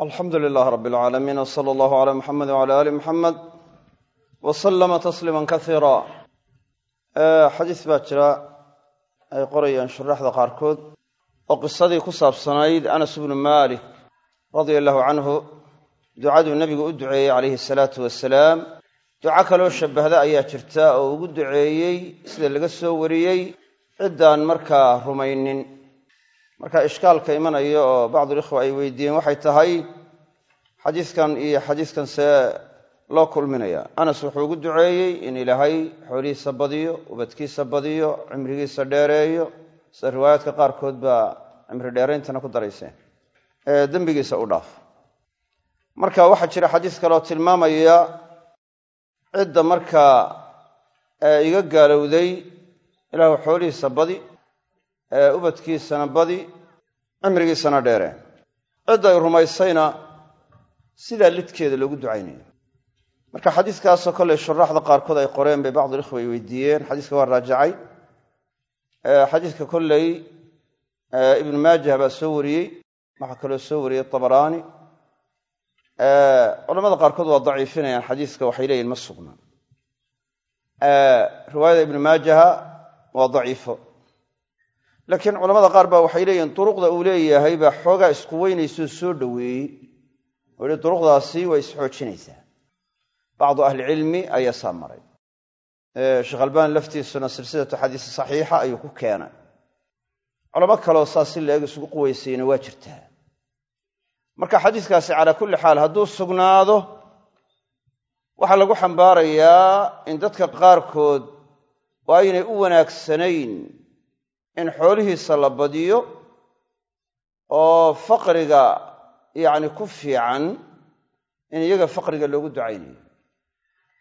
alxamdu lilaah rab alcaalamiin w sala allahu calaa muxamed wcala aali muxamed wa sallama tasliima kasiira xadiis baa jira ay qorayaan shuraxda qaarkood oo qisadii ku saabsanayd anas bnu maalik radia allahu canhu ducaduu nebigu u duceeyey calayhi asalaatu wasalaam duco kaloo shabbahda ayaa jirta oo ugu duceeyey sida laga soo wariyey ciddaan markaa rumaynin marka ishkaalka imanaya oo bacdulikhwa ay weydiiyeen waxay tahay xadiiskan iyo xadiiskan see loo kulminaya. Anas wuxuu ugu duceeyey in ilaahay xoolihiisa badiyo ubadkiisa badiyo cimrigiisa dheereeyo. Sida riwaayaadka qaarkood baa cimri dheerayntana ku darayseen. Ee dembigiisa u dhaaf. Marka waxaa jira xadiis kaleoo tilmaamaya cidda markaa iga gaalowday ilaahu xoolihiisa badi ubadkiisana badi cimrigiisana dheere. Cidday rumaysayna sidaa lidkeeda loogu ducaynayo. Marka xadiiskaasoo kolley shuraaxda qaarkood ay qoreen bay bacdulikhwa ay weydiiyeen. Xadiiska waa raajacay. Xadiiska kolley ibnu maajah baa soo wariyey. Waxaa kaloo soo wariyey tabaraani. Culamada qaarkood waa daciifinayaan xadiiska waxay leeyihiin ma sugnaa riwaayada ibnu maajaha waa daciifo laakiin culamada qaar baa waxay leeyihiin duruqda uu leeyahay baa xoogaa isku weynaysoo soo dhoweeyey oo yihi way isxoojinaysaa bacdu ahlicilmi ayaa saa maray. Sheekh laftiisuna silsilatu xadiisi saxiixa ayuu ku keenay. Culamo kaleo saas si la-eg isugu quwaysayna waa jirtaa. Marka xadiiskaasi calaa kulli xaal hadduu sugnaado waxaa lagu xambaarayaa in dadka qaarkood oo aynay u wanaagsanayn in xoolihiisa la badiyo oo faqriga yacni ku fiican in iyaga faqriga loogu ducaynayo.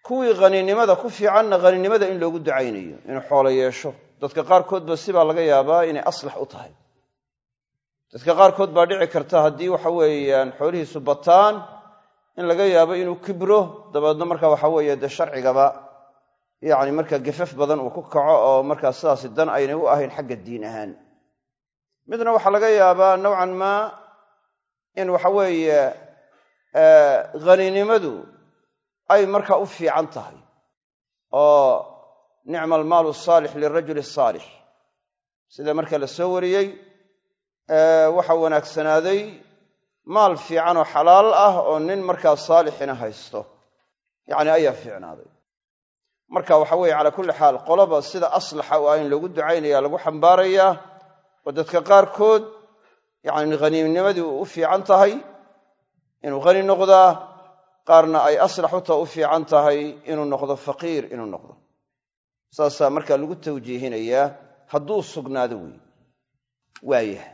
Kuwii haninimada ku fiicanna haninimada in loogu ducaynayo inuu xoolo yeesho. Dadka qaarkoodba sibaa laga yaabaa inay aslax u tahay. Dadka qaarkood baa dhici karta haddii waxa weeyaan xoolihiisu bataan in laga yaabo inuu kibro dabeedna marka waxa weeye dee sharcigaba yacni markaa gafaf badan uu ku kaco oo markaa sidaasi dan aynay u ahayn xagga diin ahaan. Midna waxaa laga yaabaa nowcan maa in waxa weeye haninimadu ay markaa u fiican tahay oo nicma almaalu asaalix lirajuli asaalix sida marka la soo wariyey waxa wanaagsanaaday maal fiican oo xalaal ah oo nin markaa saalixina haysto. Yacni ayaa fiicnaaday marka waxa weeye calaa kulli xaal qoloba sida aslaxa u ah in lagu ducaynaya lagu xambaarayaa oo dadka qaarkood yacni haniimnimadii u fiican tahay inuu hani noqdaa qaarna ay aslax u ta u fiican tahay inuu noqdo faqiir inuu noqdo. Saasaa markaa lagu tawjiihinayaa hadduu sugnaado wey waayah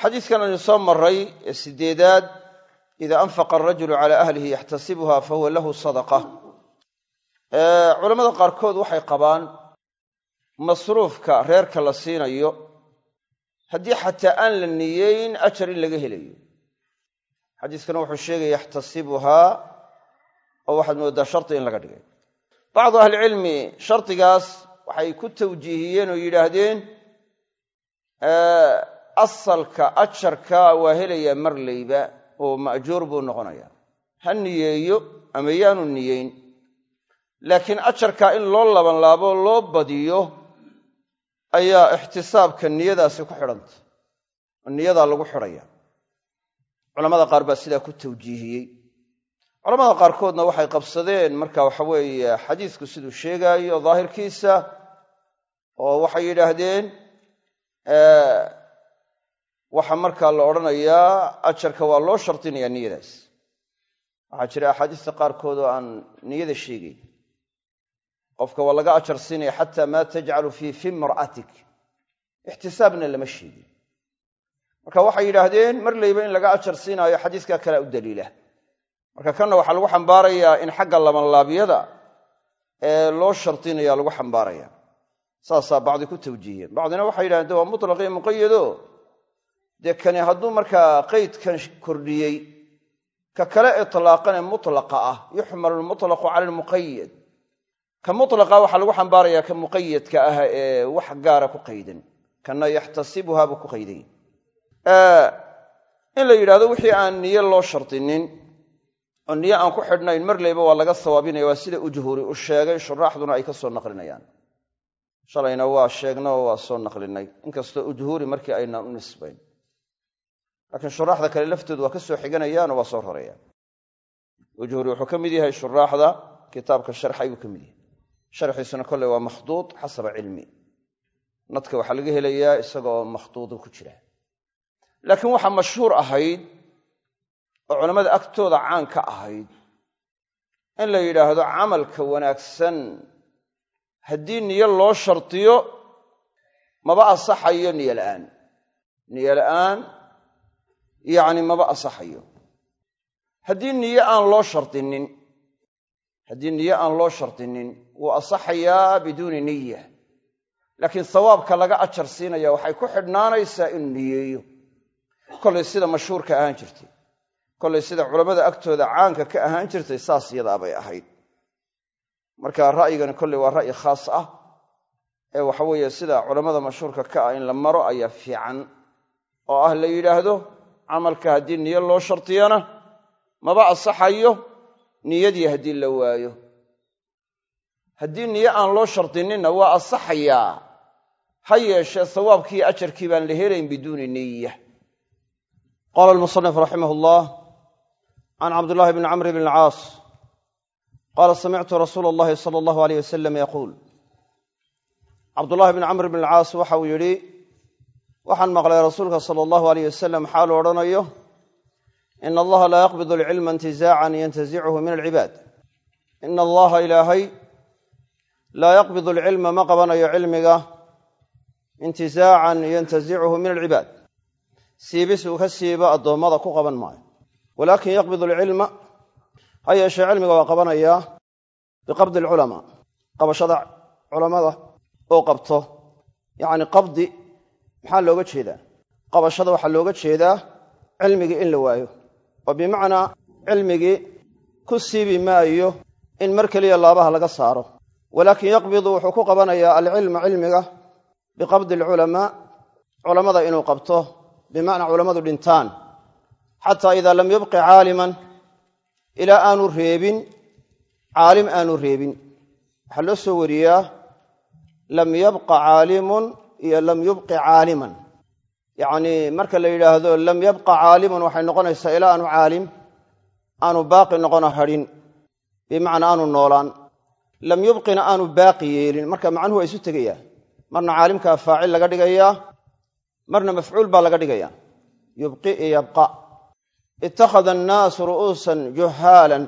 xadiiskan aynu soo maray ee sideedaad ida anfaqa arajulu cala ahlihi yaxtasibuha fahuwa lahu sadaqa culamada qaarkood waxay qabaan masruufka reerka la siinayo haddii xataa aan la niyeyn ajar in laga helayo. Xadiiskana wuxuu sheegaya yaxtasibuhaa oo waxaad mooddaa shardi in laga dhigay. Bacdu ahlicilmi shardigaas waxay ku tawjiihiyeen oo yidhaahdeen asalka ajarka waa helayaa marlayba oo ma'juur buu noqonayaa. Ha niyeeyo ama yaanu niyeyn laakiin ajarka in loo labanlaabo loo badiyo ayaa ixtisaabka niyadaasi ku xidhanta oo niyadaa lagu xidhaya. Culamada qaar baa sidaa ku tawjiihiyey. Culamada qaarkoodna waxay qabsadeen marka waxa weeye xadiisku siduu sheegaayo daahirkiisa oo waxay yidhaahdeen waxaa markaa la odhanayaa ajarka waa loo shardinayaa niyadaas. Waxaa jira axaadiista qaarkood oo aan niyada sheegayn qofka waa laga ajar siinaya xataa maa tajcalu fii fi imra'atik. Ixtisaabna lama sheegin. Marka waxay yidhaahdeen marlayba in laga ajar siinaayo xadiiskaa kalea u daliila. Marka kanna waxaa lagu xambaarayaa in xagga labanlaabyada ee loo shardinaya lagu xambaaraya. Saasaa bacdi ku tawjiihiyeen bacdina waxay yidhahdeen de waa mutlaqii muqayado dee kani hadduu markaa qeydkan kordhiyey ka kale itlaaqanee mutlaqa ah yuxmalu lmutlaqu cala almuqayad ka mutlaqa waxaa lagu xambaarayaa ka muqayadka ah ee wax gaara ku qaydan kana yaxtasibuhaa buu ku qayday in la yidhahdo wixii aan niyo loo shardinin oo niyo aan ku xidhnayn mar leyba waa laga sawaabinaya waa sida ujhuuri u sheegay shuraaxduna ay ka soo naqlinayaan. Shalayna waa sheegna oo waa soo naqlinay. Inkastoo ujhuuri markii aynaan u nisbayn. Laakiin shuraaxda kale laftoodu waa ka soo xiganayaan oo waa soo rorayaan ujhuuri wuxuu ka mid yahay shuraaxda kitaabka sharxay buu ka mid yahay sharxiisuna kolley waa makhduud xasaba cilmi. Nadka waxaa laga helayaa isagaoo makhduudu ku jira. Laakiin waxaa mashhuur ahayd oo culammada agtooda caan ka ahayd in la yidhaahdo camalka wanaagsan. Haddii niyo loo shardiyo maba asaxayo niyo la'aan. Niyo la'aan yacni maba asaxayo. Haddii niyo aan loo shardinin haddii niyo aan loo shardinin wuu asaxayaa biduuni niya laakiin sawaabka laga ajar siinaya waxay ku xidhnaanaysaa inuu niyeeyo. Kollay sida mashhuurka ahaan jirtay. Kollay sida culammada agtooda caanka ka ahaan jirtay saas yadaa bay ahayd. Marka ra'yigani kolley waa ra'yi khaas ah. Ee waxa weeye sida culammada mashhuurka ka ah in la maro ayaa fiican. Oo ah la yidhaahdo camalka haddii niyo loo shardiyana maba asaxayo niyadii haddii la waayo. Haddii niyo aan loo shardininna waa asaxayaa ha yeeshee sawaabkiiyo ajarkii baan la helayn biduuni niya qaala almusanif raximah allah can cabdullahi bni camr bn alcaas qaala samictu rasuula allahi sala allahu aleyh wasalam yaquul. Cabdullahi bni camr bn alcaas waxauu yidhi waxaan maqlay rasuulka sala allahu aleyh wasalam xaalu odhanayo ina allaha laa yaqbidu alcilma intizaacan yantazichu min alcibaad ina allaha ilaahay laa yaqbidu alcilma ma qabanayo cilmiga intizaacan yantazichu min alcibaad siibis uu ka siibo addoommada ku qaban maayo walaakin yaqbidu alcilma ha yeeshee cilmiga waa qabanayaa biqabdi alculamaa qabashada culammada oo qabto yacni qabdi maxaa looga jeedaa qabashada waxaa looga jeedaa cilmigii in la waayo oo bimacnaa cilmigii ku siibi maayo in mar keliya laabaha laga saaro. Walaakin yaqbidu wuxuu ku qabanayaa alcilma cilmiga biqabdi alculamaa culammada inuu qabto bimacnaa culammadu dhintaan. Xataa idaa lam yubqi caaliman ilaa aanu reebin caalim aanu reebin. Waxaa loo soo wariyaa lam yabqa caalimun iyo lam yubqi caaliman yacnii marka la yidhaahdo lam yabqa caalimun waxay noqonaysaa ilaa aanu caalim aanu baaqi noqono hadhin. Bimacnaa aanu noolaan. Lam yubqina aanu baaqi yeelin. Marka macnuhu waa isu tegayaa. Marna caalimkaa faacil laga dhigayaa. Marna mafcuul baa laga dhigayaa. Yubqi iyo yabqa. Ittakhada annaasu ru'uusan juhaalan.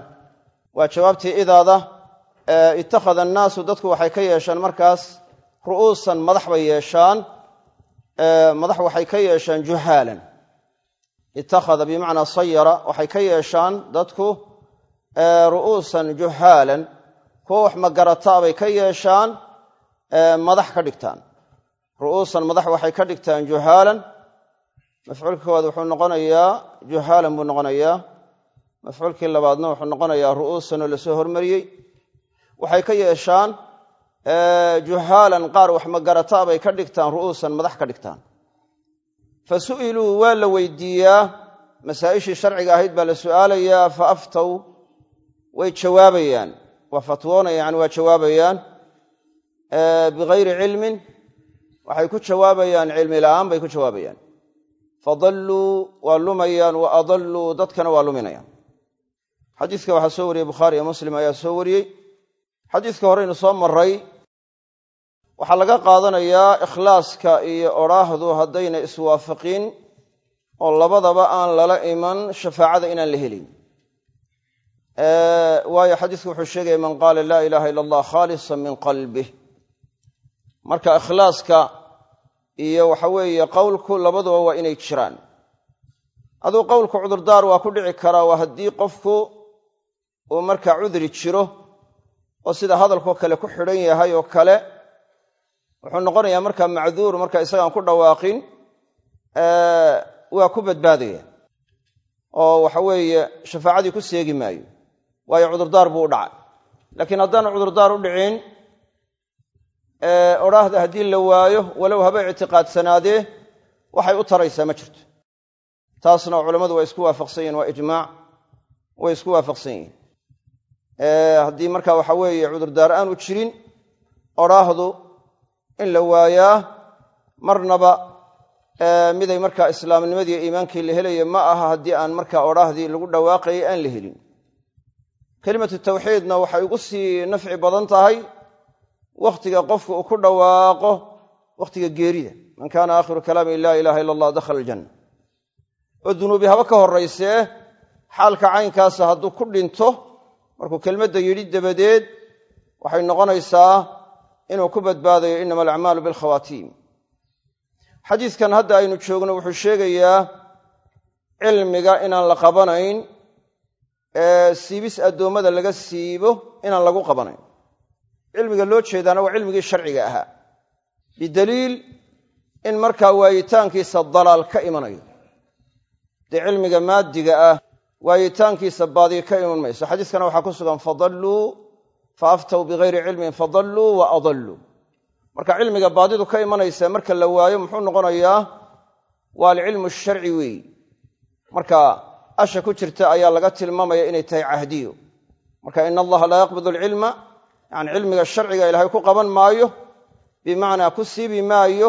Waa jawaabtii idaada. Ittakhada annaasu dadku waxay ka yeeshaan markaas ru'uusan madax bay yeeshaan madax waxay ka yeeshaan juhaalan. Ittakhada bimacnaa sayara waxay ka yeeshaan dadku ru'uusan juhaalan. Kuwa wax magarataa bay ka yeeshaan madax ka dhigtaan. Ru'uusan madax waxay ka dhigtaan juhaalan. Mafcuulka koowaad wuxuu noqonayaa juhaalan buu noqonayaa. Mafcuulkii labaadna wuxuu noqonayaa ru'uusan oo la soo hormariyey. Waxay ka yeeshaan juhaalan qaar wax magarataa bay ka dhigtaan ru'uusan madax ka dhigtaan. Fa su'iluu waa la weydiiyaa. Masaa'ishii sharciga ahayd baa la su'aalayaa fa aftow way jawaabayaan. Waa fatwoonayaan waa jawaabayaan. Bigayri cilmin waxay ku jawaabayaan cilmi la'aan bay ku jawaabayaan. Fadalluu waa lumayaan wa adalluu dadkana waa luminayaan. Xadiiska waxaa soo wariyey bukhaari iyo muslim ayaa soo wariyey. Xadiiska horeynu soo maray waxaa laga qaadanayaa ikhlaaska iyo odhaahdu haddayna iswaafaqin oo labadaba aan lala iman shafaacada inaan la helin. Waayo xadiisku wuxuu sheegaya man qaala laa ilaaha ila allah khaalisan min qalbih marka ikhlaaska iyo waxa weeye qowlku labaduba waa inay jiraan. Aduu qowlku cudurdaar waa ku dhici karaa waa haddii qofku uu markaa cudri jiro oo sida hadalkoo kale ku xidhan yahay oo kale wuxuu noqonayaa markaa macduur marka isagaan ku dhawaaqin waa ku badbaadaya. Oo waxa weeye shafaacadii ku seegi maayo. Waayo cudurdaar buu u dhacay. Laakiin haddaanu cudurdaar u dhicin odhaahda haddii la waayo walow haba ictiqaadsanaadee waxay u taraysaa ma jirto. Taasna culammadu waa isku waafaqsan yihiin waa ijmaac. Way isku waafaqsan yihiin. Haddii marka waxa weeye cudurdaar aanu jirin odhaahdu in la waayaa marnaba miday markaa islaamnimadii iimaankii la helaya ma aha haddii aan markaa odhaahdii lagu dhawaaqayay aan la helin. Kelimatu tawxiidna waxay ugu sii nafci badan tahay wakhtiga qofku uu ku dhawaaqo wakhtiga geerida. Man kaana aakhiru kalaami laa ilaaha ila allah dakhala aljanna. Oo dunuubi haba ka horraysee xaalka caynkaasa hadduu ku dhinto markuu kelmadda yidhi dabadeed waxay noqonaysaa inuu ku badbaadayo inama alacmaalu bilkhawaatiim xadiiskan hadda aynu joogno wuxuu sheegayaa cilmiga inaan la qabanayn ee siibis addoommada laga siibo inaan lagu qabanayn. Cilmiga loo jeedaana waa cilmigii sharciga ahaa. Bidaliil in markaa waayitaankiisa dalaal ka imanayo. Dee cilmiga maadiga ah waayitaankiisa baadiya ka iman mayso. Xadiiskana waxaa ku sugan fadalluu fa aftaw bigayri cilmin fadalluu wa adalluu marka cilmiga baadidu ka imanaysa marka la waayo muxuu noqonayaa waa alcilmu sharci weeyi marka asha ku jirta ayaa laga tilmaamaya inay tahay cahdiyo marka ina allaha laa yaqbidu alcilma yani cilmiga sharciga ilaahay ku qaban maayo bimacnaa ku siibi maayo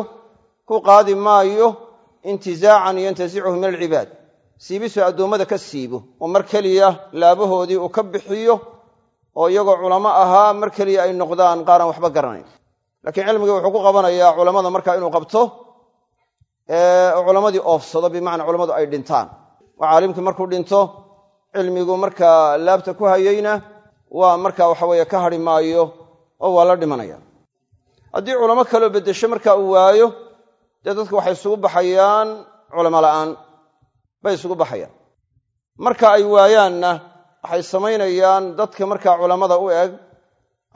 ku qaadi maayo intizaacan yantasicuhu min alcibaad siibisuu addoommada ka siibo oo mar keliya laabahoodii uu ka bixiyo oo iyagoo culamo ahaa mar keliya ay noqdaan qaaraan waxba garanayn laakiin cilmigii wuxuu ku qabanayaa culammada marka inuu qabto oo culammadii oofsado bimacnaa culammadu ay dhintaan. Oo caalimkii markuu dhinto cilmigu markaa laabta ku hayeyna waa marka waxaweeye ka hadhi maayo oo waa la dhimanaya. Haddii culamo kaloo beddesho marka uu waayo dee dadku waxay isugu baxayaan culamo la'aan bay isugu baxayaan. Marka ay waayaanna waxay samaynayaan dadka markaa culammada u eg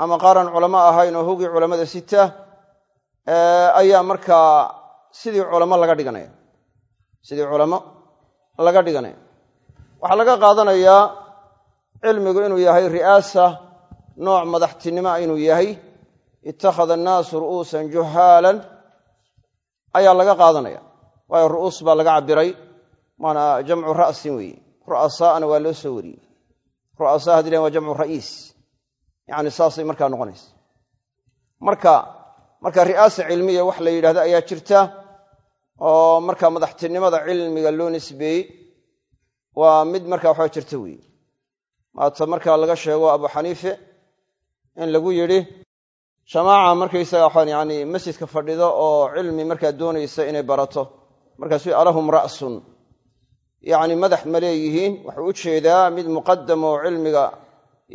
ama qaaran culamo ahayn oo hogii culammada sita ayaa markaa sidii culamo laga dhiganaya. Sidii culamo laga dhiganaya. Waxaa laga qaadanayaa cilmigu inuu yahay ri'aasa nooc madaxtinimoa inuu yahay ittakhada annaasu ru'uusan juhaalan ayaa laga qaadanaya. Waayo ru'uus baa laga cabbiray waana jamcu ra'sin weeye. Ru'asaa'ana waa loo soo wariyey ru'asaa haddi lahen waa jamcu ra'iis. Yacni saasay markaa noqonaysa. Marka marka ri'aasa cilmiya wax la yidhahdo ayaa jirta oo marka madaxtinimada cilmiga loo nisbeeyey waa mid marka waxaa jirta weeye. Maata marka laga sheego abu xaniife in lagu yidhi jamaaca markaysaga waxaan yani masjidka fadhido oo cilmi markaa doonaysa inay barato. Markaasuu alahum ra'sun yacni madax ma leeyihiin. Wuxuu u jeedaa mid muqadam oo cilmiga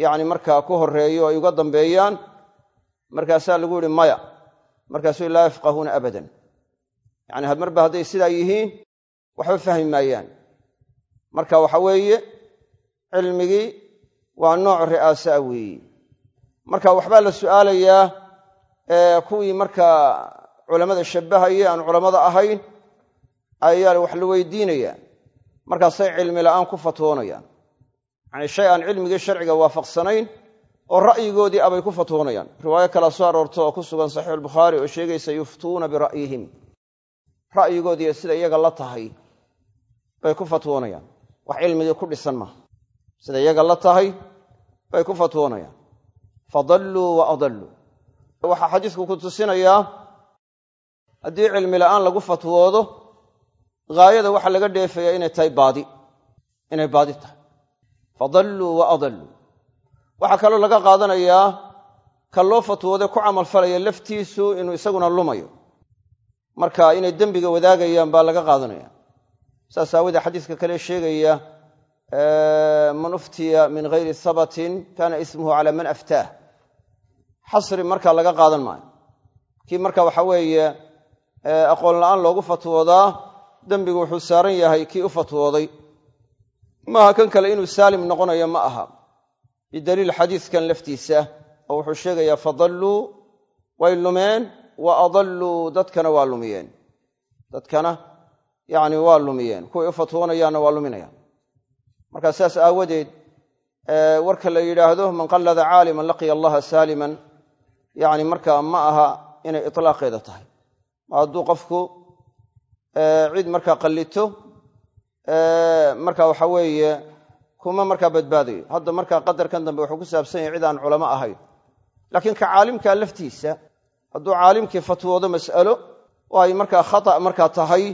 yacni markaa ku horeeyo ay uga dambeeyaan. Markaasaa lagu yihi maya. Markaasuu laa yafqahuuna abadan. Yacni marba hadday sidaa yihiin waxba fahmi maayaan. Marka waxa weeye cilmigii waa nooc ri'aasa weeye marka waxbaa la su'aalayaa kuwii markaa culammada shabbahaya aan culammada ahayn ayaa wax la weydiinayaa markaasay cilmi la'aan ku fatwoonayaan yacni shay aan cilmigii sharciga waafaqsanayn oo ra'yigoodii abay ku fatwoonayaan riwaayo kalea soo aroorto oo ku sugan saxiix albukhaari oo sheegaysa yuftuuna bira'yihim. Ra'yigoodii sida iyaga la tahay bay ku fatwoonayaan wax cilmigii ku dhisan maaha sida iyaga la tahay bay ku fatwoonayaan fadalluu wa adalluu. Waxaa xadiisku ku tusinayaa haddii cilmi la'aan lagu fatwoodo haayada waxaa laga dheefayaa inay tahay baadi inay baadi tahay. Fadalluu wa adalluu waxaa kaloo laga qaadanayaa ka loo fatwooday ku camalfalaya laftiisu inuu isaguna lumayo. Marka inay dembiga wadaagayaan baa laga qaadanaya. Saas aawadee xadiiska kale sheegaya man uftiya min hayri habatin kana ismuhu cala man aftaah xasri marka laga qaadan maayo. Kii marka waxa weeye aqoon la'aan loogu fatwoodaa dembigu wuxuu saaran yahay kii u fatwooday. Maaha kan kale inuu saalim noqonayo ma aha. Bidaliil xadiiskan laftiisa oo wuxuu sheegayaa fadalluu way lumeen wa adalluu dadkana waa lumiyeen. Dadkana yacni waa lumiyeen. Kuway u fatwoonayaanna waa luminayaan. Marka sidaas aawadeed warka la yidhaahdo man qallada caaliman laqiya allaha saaliman yacni marka ma aha inay itlaaqeeda tahay. Hadduu qofku cid markaa qallito marka waxa weeye kuma markaa badbaadayo hadda markaa qadarkan dambe wuxuu ku saabsan yahay cid aan culamo ahayn. Laakiin ka caalimkaa laftiisa hadduu caalimkii fatwoodo mas'alo oo ay markaa khata markaa tahay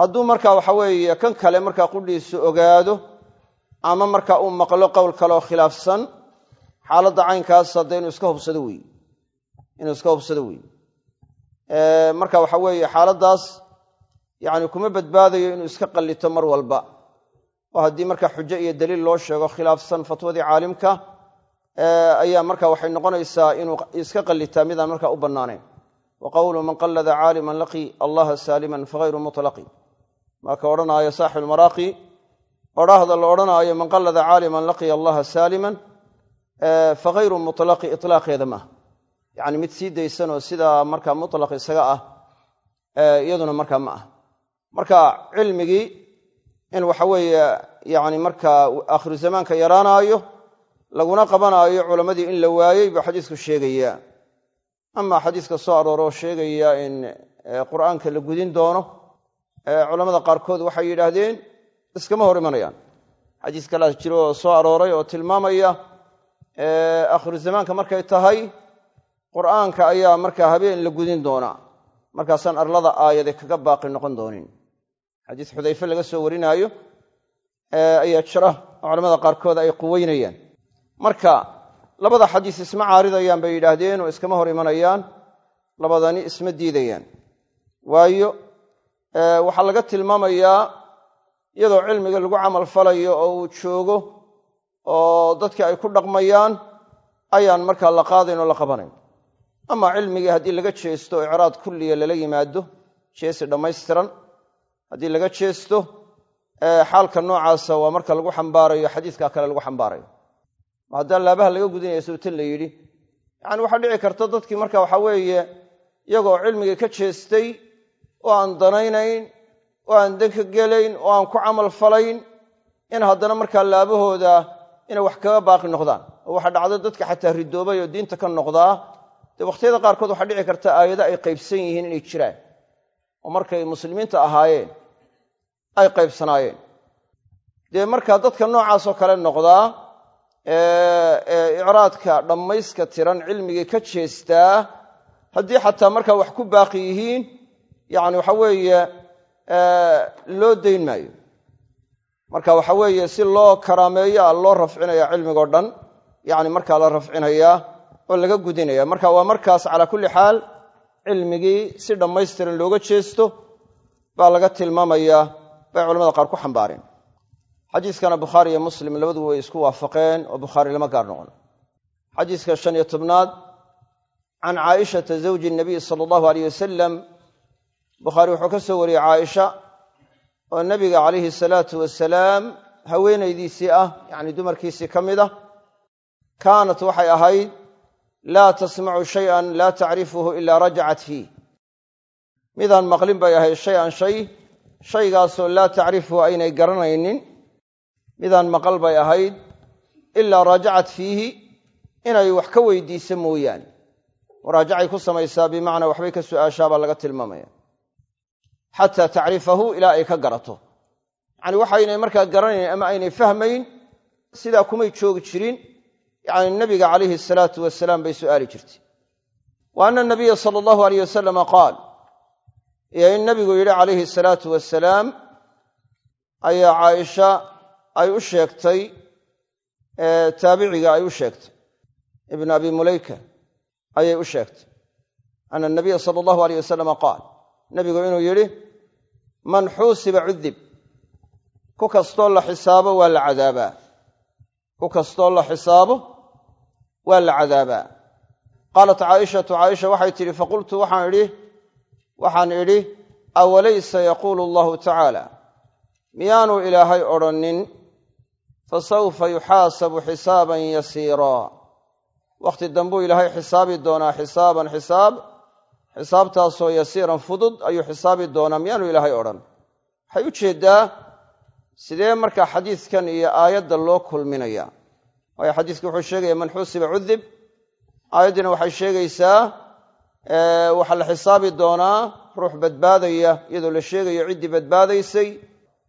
hadduu markaa waxa weeye kan kale markaa qudhiisu ogaado ama markaa uu maqlo qowl kaleoo khilaafsan xaaladda caynkaas hadda inuu iska hubsado weeye inuu iska hubsado weeye marka waxa weeye xaaladdaas yacni kuma badbaadayo inuu iska qallito mar walba. Oo haddii markaa xujo iyo daliil loo sheego khilaafsan fatwadii caalimka ayaa marka waxay noqonaysaa inuu iska qallitaa midaan markaa u bannaanayn. Wa qawlu man qallada caaliman laqi allaha saaliman fagayru mutlaqi. Marka odhanaayo saaxibu lmaraaqi odhaahda la odhanaayo man qallada caaliman laqiya allaha saaliman fagayru mutlaqi itlaaqeeda maaha yacni mid sii daysan oo sidaa markaa mutlaq isaga ah iyaduna markaa ma ah marka cilmigii in waxa weeye yani markaa aakhiru zamaanka yaraanaayo laguna qabanaayo culammadii in la waayey buu xadiisku sheegaya. Ama xadiiska soo arooroo sheegaya in qur'aanka la gudin doono culammada qaarkood waxay yidhaahdeen iskama hor imanayaan. Xadiis kalaa jiro oo soo arooray oo tilmaamaya aakhiru zamaanka markay tahay qur'aanka ayaa markaa habeen la gudin doonaa. Markaasaan arlada aayade kaga baaqi noqon doonin xadiis xudayfe laga soo warinaayo ayaa jira oo culamada qaarkood ay quweynayaan marka labada xadiis isma caaridayaan bay yidhaahdeen oo iskama hor imanayaan labadani isma diidayaan. Waayo waxaa laga tilmaamayaa iyadoo cilmiga lagu camal falayo oo uu joogo oo dadka ay ku dhaqmayaan ayaan markaa la qaadayn oo la qabanayn. Ama cilmigii haddii laga jeesto icraad kulliya lala yimaado jeesi dhammaystiran haddii laga jeesto xaalka noocaasa waa marka lagu xambaarayo xadiiska kale lagu xambaarayo. Haddaan laabaha laga gudinaya sawtan la yidhi yacani waxaa dhici karta dadkii marka waxa weeye iyagoo cilmigii ka jeestay oo aan danaynayn oo aan danka gelayn oo aan ku camal falayn in haddana markaa laabahooda inay wax kaga baaqi noqdaan. Oo waxaa dhacda dadka xataa ridoobay oo diinta ka noqdaa dee wakhtiyada qaarkood waxaa dhici karta aayado ay qaybsan yihiin inay jiraan. Oo markay muslimiinta ahaayeen ay qaybsanaayeen. Dee markaa dadka noocaasoo kale noqdaa icraadka dhammayska tiran cilmigii ka jeestaa haddii xataa markaa wax ku baaqi yihiin yacni waxa weeye loo dayn maayo. Marka waxa weeye si loo karaameeyo a loo rafcinaya cilmigoo dhan yacni markaa la rafcinayaa oo laga gudinaya. Marka waa markaas calaa kulli xaal cilmigii si dhammaystiran looga jeesto baa laga tilmaamayaa bay culamada qaar ku xambaareen. Xadiiskana bukhaari iyo muslim labaduba way isku waafaqeen oo bukhaari lama gaar noqon. Xadiiska shan iyo tobnaad can caaishata zawji nabiy sala allahu aleyh wasalam bukhaari wuxuu ka soo wariyey caaisha oo nebiga calayhi salaatu wasalaam haweenaydiisii ah yacni dumarkiisii ka mid ah kaanat waxay ahayd laa tasmacu shayan laa tacrifuhu ilaa rajacat fiih midaan maqlin bay ahayd shay-an shay shaygaasoo laa tacrifuhu aynay garanaynin. Midaan maqal bay ahayd ilaa raajacat fiihi inay wax ka weydiisa mooyaane. Muraajacay ku samaysaa bimacnaa waxbay ka su'aashaa baa laga tilmaamaya. Xataa tacrifahu ilaa ay ka garato. Yacni waxaynay markaa garanayn ama aynay fahmayn sidaa kumay joogi jirin yacni nabiga calayhi asalaatu wasalaam bay su'aali jirtay. Wa ana nabiya sala allahu aleyh wasalama qaal iyo in nabigu yidhi calayhi asalaatu wasalaam ayaa caaisha ay u sheegtay taabiciga ay u sheegtay. Ibn abi mulayka ayay u sheegtay. Ana nabiya sala allahu aleyh wasalama qaal nabigu inuu yidhi man xuusiba cudib ku kastoo la xisaabo waa la cadaabaa. Ku kastoo la xisaabo waa la cadaabaa. Qaalat caaishatu caaisha waxay tidhi faqultu waxaan idhi waxaan idhi awalaysa yaquulu allahu tacaala miyaanu ilaahay odhannin fasawfa yuxaasabu xisaaban yasiiraa wakhti dambuu ilaahay xisaabi doonaa xisaaban xisaab xisaabtaasoo yasiiran fudud ayuu xisaabi doonaa miyaanu ilaahay odhan. Waxay u jeeddaa sidee markaa xadiiskan iyo aayadda loo kulminaya waayo xadiiska wuxuu sheegaya man xusiba cudib aayaddiina waxay sheegaysaa waxaa la xisaabi doonaa ruux badbaadaya iyadoo la sheegayo ciddii badbaadaysay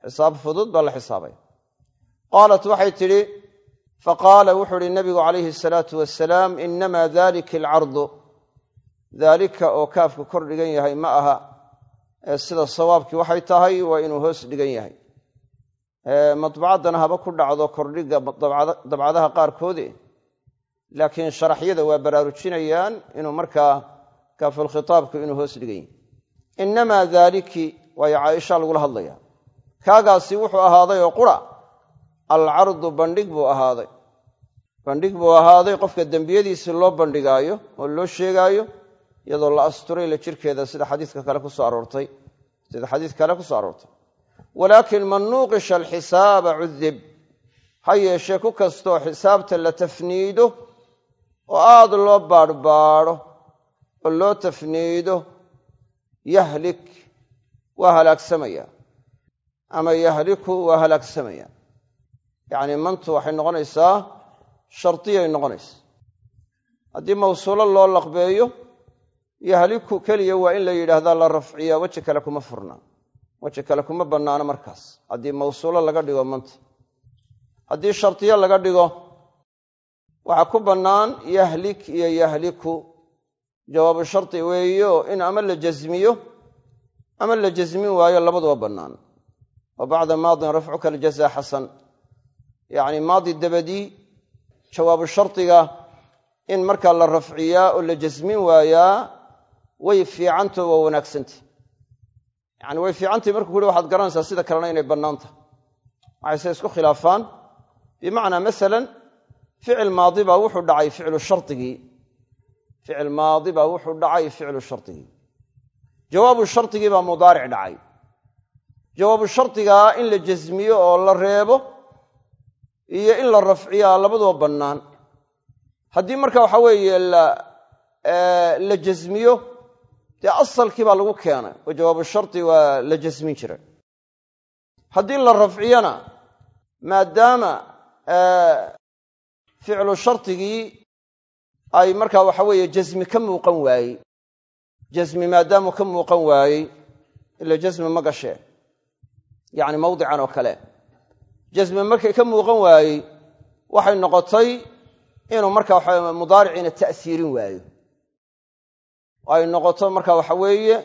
xisaab fudud baa la xisaabaya qaalat waxay tidhi faqaala wuxuu uhi nabigu calayhi asalaatu wasalaam inamaa dalika alcardu. Daalika oo kaafku kor dhigan yahay ma aha. Ee sida sawaabkii waxay tahay waa inuu hoos dhigan yahay. Madbacaddana haba ku dhacdo kordhigga dabcadaha qaarkoode laakiin sharaxyada waa baraarujinayaan inuu markaa kaafulkhitaabku inuu hoos dhigan yahay inamaa daaliki waayo caaisha lagula hadlaya kaagaasi wuxuu ahaaday oo qura alcardu bandhig buu ahaaday. Bandhig buu ahaaday qofka dembiyadiisi loo bandhigaayo oo loo sheegaayo iyadoo la asturay la jirkeeda sida xadiiska kale ku soo aroortay sida xadiis kale ku soo aroortay. Walaakin man nuuqisha alxisaaba cudib ha yeeshee ku kastoo xisaabta la tafniido oo aad loo baadhbaadho oo loo tafniido yahlik waa halaagsamaya ama yahliku waa halaagsamaya yacni mantu waxay noqonaysaa shardiyay noqonaysa haddii mawsuulo loo laqbeeyo yahliku keliya waa in la yidhaahdaa la rafciyaa weji kale kuma furna. Weji kale kuma bannaano markaas. Haddii mawsuulo laga dhigo manta haddii shardiyo laga dhigo waxaa ku bannaan yahlik iyo yahliku jawaabu shardi weeyo in ama la jasmiyo ama la jasmin waayo labaduba bannaan. Wa bacda maadin rafcuka aljaza xasan. Yacni maadi dabadii jawaabu shardiga in markaa la rafciyaa oo la jasmin waayaa way fiicantao waa wanaagsantah yacni way fiicantahi markuu kuhi waxaad garanaysaa sida kalena inay bannaan waxayse isku khilaafaan. Bimacnaa masalan ficil maadi baa wuxuu dhacay ficlu shardigii ficil maadi baa wuxuu dhacay ficlu shardigii jawaabu shardigii baa mudaaric dhacay. Jawaabu shardigaa in la jasmiyo oo la reebo iyo in la rafciyaa labaduba bannaan. Haddii marka waxa weeye la jasmiyo dee asalkii baa lagu keenay oo jawaabu shardi waa la jasmin jira haddii la rafciyana maadaama ficlu shardigii ay markaa waxa weeye jasmi ka muuqan waayey. Jasmi maadaamuu ka muuqan waayey ila jasmi ma gashee yacni mawdican oo kale. Jasmi markay ka muuqan waayey waxay noqotay inuu marka waxa mudaariciina ta'siirin waayo. Ay noqoto marka waxa weeye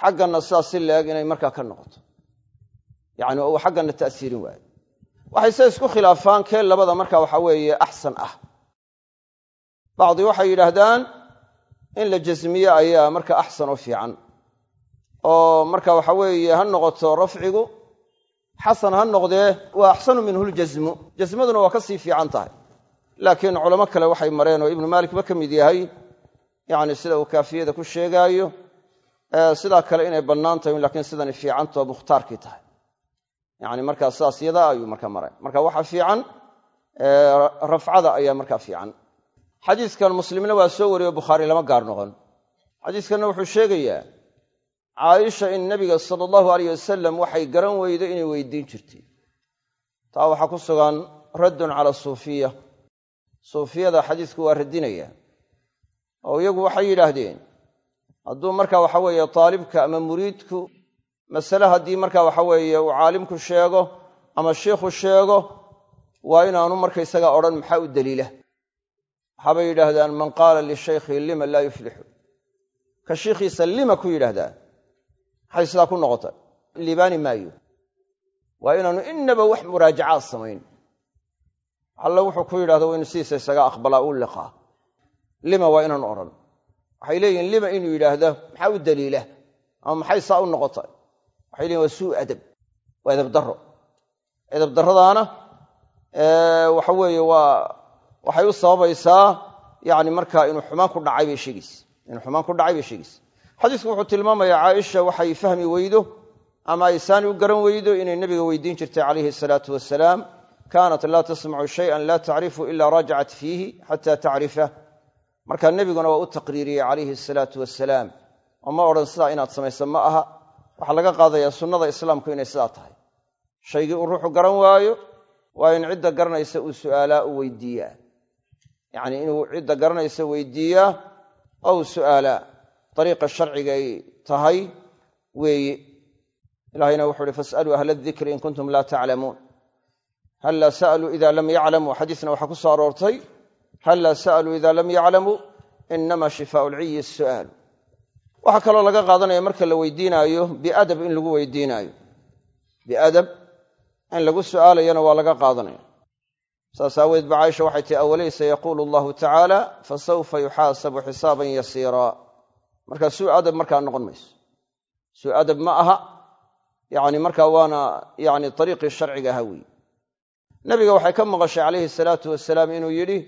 xagganna sidaas si leeg inay markaa ka noqoto. Yacni uu ta'siirin waayo. Waxay se isku khilaafaan kee labada marka waxa weeye axsan ah bacdi waxay yidhaahdaan in la jasmiye ayaa marka axsan oo fiican. Oo marka waxa weeye ha noqoto rafcigu xasan ha noqdee waa axsanu minhu ljasmu jasmaduna waa ka sii fiican tahay. Laakiin culamo kale waxay mareen oo ibnu maalikba ka mid yahay yacni sida uu kaafiyada ku sheegaayo sidaa kale inay bannaan tahay lakiin sidani fiicantao mukhtaarkii tahay. Yacni markaa sidaas yadaa ayuu marka maray. Marka waxa fiican rafcada ayaa markaa fiican xadiiskan muslimna waa soo wariyo bukhaari lama gaar noqon. Xadiiskanna wuxuu sheegayaa caaisha in nabiga sala allahu aleyh wasalam waxay garan weydo inay weydiin jirtay. Taa waxaa ku sugan raddun cala suufiya. Suufiyada xadiisku waa radinaya oo iyagu waxay yidhaahdeen hadduu marka waxa weeye taalibka ama muriidku masale haddii marka waxa weeye uu caalimku sheego ama shiikhu sheego waa inaanu markaysaga odhan maxaa u daliila waxaabay yidhaahdaan man qaala lishaykhi lima laa yuflixu ka shiikhiisa lima ku yidhaahdaa maxay sidaa ku noqota. Liibaani maayo. Waa inaanu inaba wax muraajacaad samayn. Alle wuxuu ku yidhahda waa inu sidiisa isaga aqbalaa u liqaa lima waa inaanu odhan. Waxay leeyihiin lima inuu yidhaahdo maxaa u daliila? Ama maxay saa u noqota? Waxay leeyihiin waa suu adab waa edabdarro edabdarradaana waxa weeye waa waxay u sababaysaa yani markaa inuu xumaan ku dhacay bay sheegaysa inuu xumaan ku dhacay bay sheegaysa xadiisku wuxuu tilmaamayaa caaisha waxay fahmi weydo ama ay u garan weydo inay nebiga weydiin jirtay calayhi asalaatu wasalaam kaanat laa tasmacu shayan laa tacrifu ila rajacat fiihi xata tacrifa. Markaa nebiguna waa u taqriiriyey calayhi asalaatu wasalaam oo ma odhan sidaa inaad samaysa ma aha. Waxaa laga qaadayaa sunnada islaamku inay sidaa tahay. Shaygii uu ruuxu garan waayo waa in cidda garanaysa uu su'aalaa u weydiiyaa yacnii inuu cidda garanaysa weydiiyaa oo uu su'aalaa dariiqa sharciga ay tahay weeye ilahayna wuxuu uhi fas'aluu ahla adikri in kuntum laa taclamuun hallaa sa'aluu ida lam yaclamuu xadiisna waxaa ku soo aroortay hallaa sa'aluu ida lam yaclamuu inama shifaau lciyi su'aalu waxaa kaloo laga qaadanaya marka la weydiinaayo biadab in lagu weydiinaayo. Biadab in lagu su'aalayana waa laga qaadanaya saas aaweed ba caaisha waxay tihi awalaysa yaquulu allahu tacaala fasawfa yuxaasabu xisaaban yasiiraa markaa suu adab markaa noqon mayso. Suu adab ma aha yani markaa waana yani ariiqii sharciga aha weeye. Nabiga waxay ka maqashay calayhi salaatu wasalaam inuu yidhi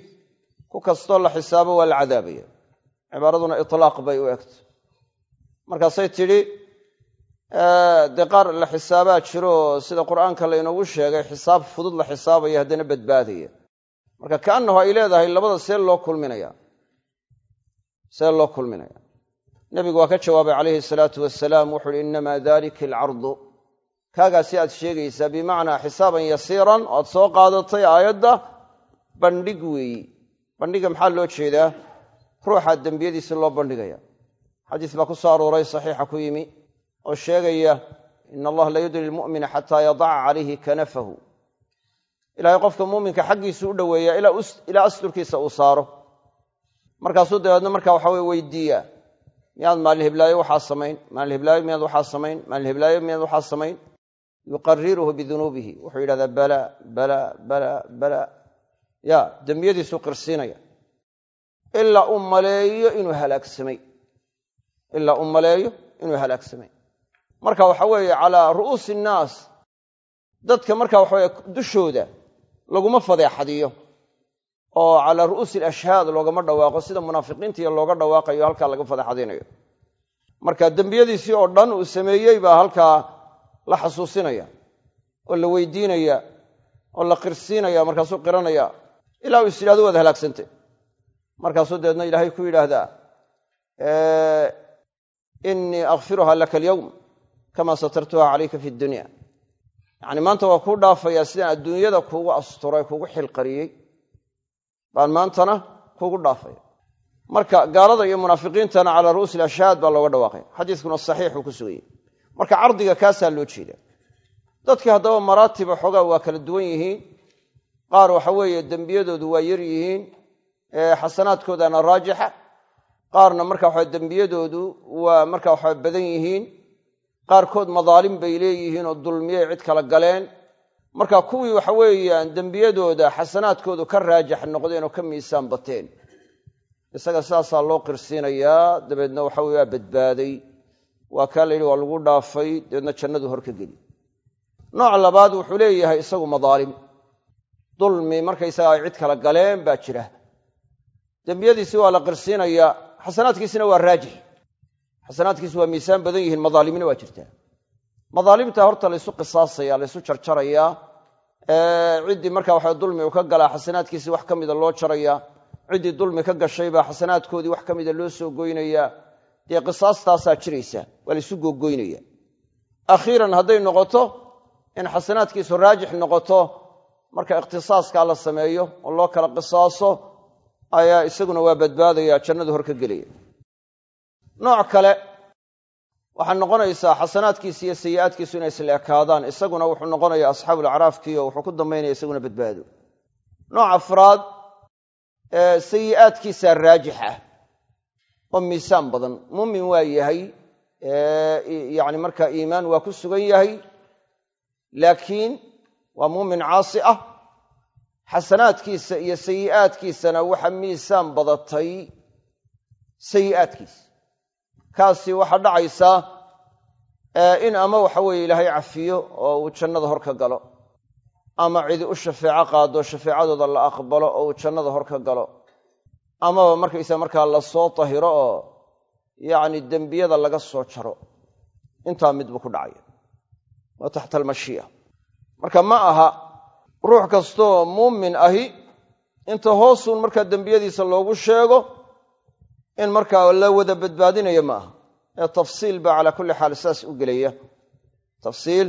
ku kastoo la xisaabo waa la cadaabaya cibaaraduna itlaaq bay u egtay markaasay tidhi dee la xisaabaa jiro sida qur'aanka laynoogu sheegay xisaab fudud la xisaabaya haddana badbaadaya marka kaannahu ay leedahay labada see loo kulminaya. See loo kulminaya. Nebigu waa ka jawaabay calayhi salaatu wasalaam wuxu uhi innamaa dalika alcardu kaagaasi aad sheegaysaa bimacnaa xisaaban yasiiran oo aad soo qaadatay aayadda bandhig weeyi. Bandhiga maxaa loo jeedaa? Ruuxa dembiyadiisi loo bandhigaya. Xadiis baa ku soo arooray saxiixa ku yimi oo sheegaya ina allaha la yudri lmu'mina xataa yadaca calayhi kanafahu. Ilaahay qofka muuminka xaggiisu u dhoweeya ilaa asturkiisa uu saaro. Markaasuu dabeedna markaa waxa weye weydiiyaa miyaad maalin hiblaayo waxaa samayn maalin hiblaayo miyaad waxaa samayn maalin hiblaayo miyaad waxaa samayn. Yuqariruhu bidunuubihi wuxuu yidhahdaa bala bala bala bala. Ya dembiyadiisuu qirsiinaya. Ilaa uu maleeyo inuu halaagsamay ilaa uu maleeyo inuu halaagsamay marka waxa weeye calaa ru'uusi innaas dadka marka waxaweye dushooda laguma fadeexadiyo oo calaa ru'uusi alashhaad loogama dhawaaqo sida munaafiqiintiiyo looga dhawaaqayo halkaa laga fadeexadinayo marka dembiyadiisii oo dhan uu sameeyey baa halkaa la xasuusinaya oo la weydiinaya oo la qirsiinaya markaasuu qiranaya ilaa uu is waad halaagsantay. Markaasuu dabeedna ilaahay ku yidhaahdaa innii akfiruha laka alyowm kamaa satartuha calayka fi dunya. Yacni maanta waa kuu dhaafayaa sidaan adduunyada kuugu asturay kuugu xilqariyey. Baan maantana kuugu dhaafaya. Marka gaalada iyo munaafiqiintana calaa ru'usi alashhaad baa looga dhawaaqaya xadiiskuna saxiixuu ku suganyey marka cardiga kaasaa loo jeeda dadkii haddaba maraatiba xoogaa waa kala duwan yihiin. Qaar waxa weeye dembiyadoodu waa yar yihiin xasanaadkoodana raajixa. Qaarna marka waxa dembiyadoodu waa marka waxa badan yihiin qaarkood madaalim bay leeyihiin oo dulmiyay cid kala galeen. Marka kuwii waxa weeyaan dembiyadooda xasanaadkoodu ka raajax noqdeen oo ka miisaan bateen. Isaga sidaasaa loo qirsiinayaa dabeedna waxa weye waa badbaaday. Waa kaa la yidhi waa lagu dhaafay dabeedna jannadu hor ka geli. Nooc labaad wuxuu leeyahay isagu madaalim. Dulmi markaysaga ay cid kala galeen baa jira. Dembiyadiisi waa la qirsiinayaa xasanaadkiisina waa raajix xasanaadkiisi waa miisaan badan yihiin madaalimina waa jirtaa. Madaalimta horta laysu qisaasaya laysu jarjarayaa ciddii marka waxa dulmi uu ka galaa xasanaadkiisii wax ka mida loo jarayaa ciddii dulmi ka gashay baa xasanaadkoodii wax ka mida loo soo goynayaa dee qisaastaasaa jiraysa waa laysu googoynaya akhiiran hadday noqoto in xasanaadkiisu raajix noqoto marka ikhtisaaskaa la sameeyo oo loo kala qisaaso ayaa isaguna waa badbaadaya jannadu hor ka gelaya nooc kale waxaa noqonaysaa xasanaadkiisi iyo sayi'aadkiisu inay isla ekaadaan. Isaguna wuxuu noqonaya asxaabulacraafkii oo wuxuu ku dambaynaya isaguna badbaado. Nooc afraad sayi'aadkiisaa raajix ah oo miisaan badan. Muumin waa yahay yani markaa iimaan waa ku sugan yahay laakiin waa muumin caasi ah. Xasanaadkiisa iyo sayi'aadkiisana waxa miisaan badatay sayi'aadkiisa kaasi waxaa dhacaysaa in ama waxa weeye ilaahay cafiyo oo uu jannada hor ka galo. Ama cidi u shafeeco qaado shafeecadooda la aqbalo oo uu jannada hor ka galo. Amaba markaysa markaa la soo tahiro oo yacni dembiyada laga soo jaro intaa midbu ku dhacaya waa taxta almashii'a. Marka ma aha ruux kastooo muumin ahi inta hoosuun markaa dembiyadiisa loogu sheego in markaa la wada badbaadinayo ma aha ee tafsiil baa calaa kulli xaal sidaas u gelaya. Tafsiil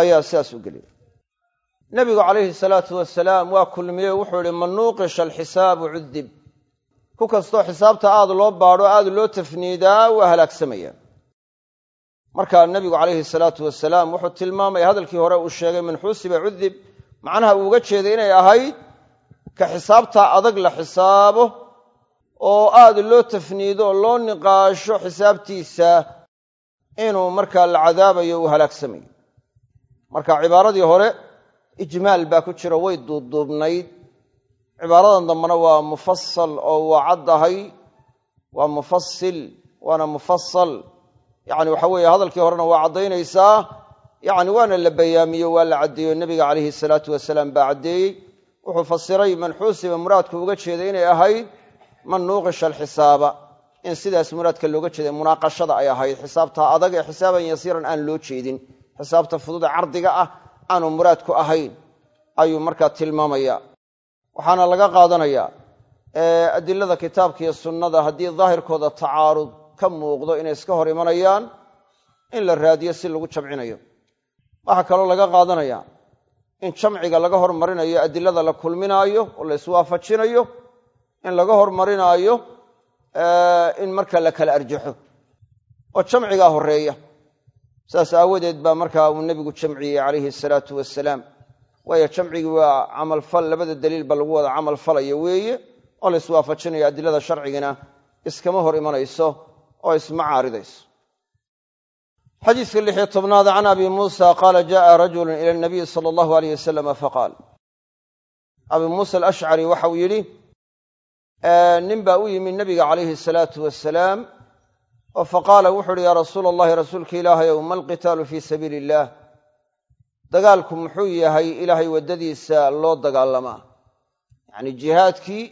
ayaa sidaas u gelaya. Nebigu calayhi salaatu wasalaam waa kulmiye wuxuu ihi man nuuqisha alxisaabu cudib ku kastoo xisaabta aad loo baadho aad loo tafniidaa waa halaagsamaya markaa nebigu calayhi salaatu wasalaam wuxuu tilmaamaya hadalkii hore uu sheegay man xuusiba cudib macnaha uu uga jeeday inay ahayd ka xisaabtaa adag la xisaabo oo aad loo tafniido oo loo niqaasho xisaabtiisa inuu markaa la cadaabayo uu halaagsamayo marka cibaaradii hore ijmaal baa ku jira way duubduubnayd cibaaradan dambena waa mufasal oo waa caddahay waa mufasil waana mufasal yacni waxa weeye hadalkii horena waa caddaynaysaa yacni waana la bayaamiyo waa la caddeeyo. Nebiga calayhi salaatu wasalaam baa caddeeyey. Wuxuu fasiray man xuusiba muraadku uga jeeday inay ahayd man nuuqisha alxisaaba in sidaas muraadka looga jeeday munaaqashada ay ahayd. Xisaabta adag ee xisaaban yasiiran aan loo jeedin. Xisaabta fudud ee cardiga ah aanu muraadku ahayn. Ayuu markaa tilmaamaya waxaana laga qaadanayaa adilada kitaabka iyo sunnada haddii daahirkooda tacaarud ka muuqdo inay iska hor imanayaan in la raadiyo si lagu jamcinayo. Waxaa kaloo laga qaadanaya in jamciga laga hormarinayo adilada la kulminaayo oo la iswaafajinayo in laga hormarinaayo in marka la kala arjaxo. Oo jamcigaa horreeya saas aawadeed baa markaa uu nebigu jamciyey calayhi asalaatu wasalaam waayo jamcigii waa camalfal labada daliilba lagu wada camal falaya weeye oo la iswaafajinayo adilada sharcigina iskama hor imanayso oo isma caaridayso. Xadiiska lixiyo tobnaad can abi muusa qaala jaءa rajulu ila nabiyi sala allahu alayh wasalama faqaal abi muusa alashcari waxau yidhi nin baa u yimi nebiga calayhi asalaatu wasalaam oo faqaala wuxu uhi yaa rasuula allahi rasuulka ilaahayow ma alqitaalu fii sabiili illaah dagaalku muxuu yahay ilaahay waddadiisa loo dagaalamaa yacni jihaadkii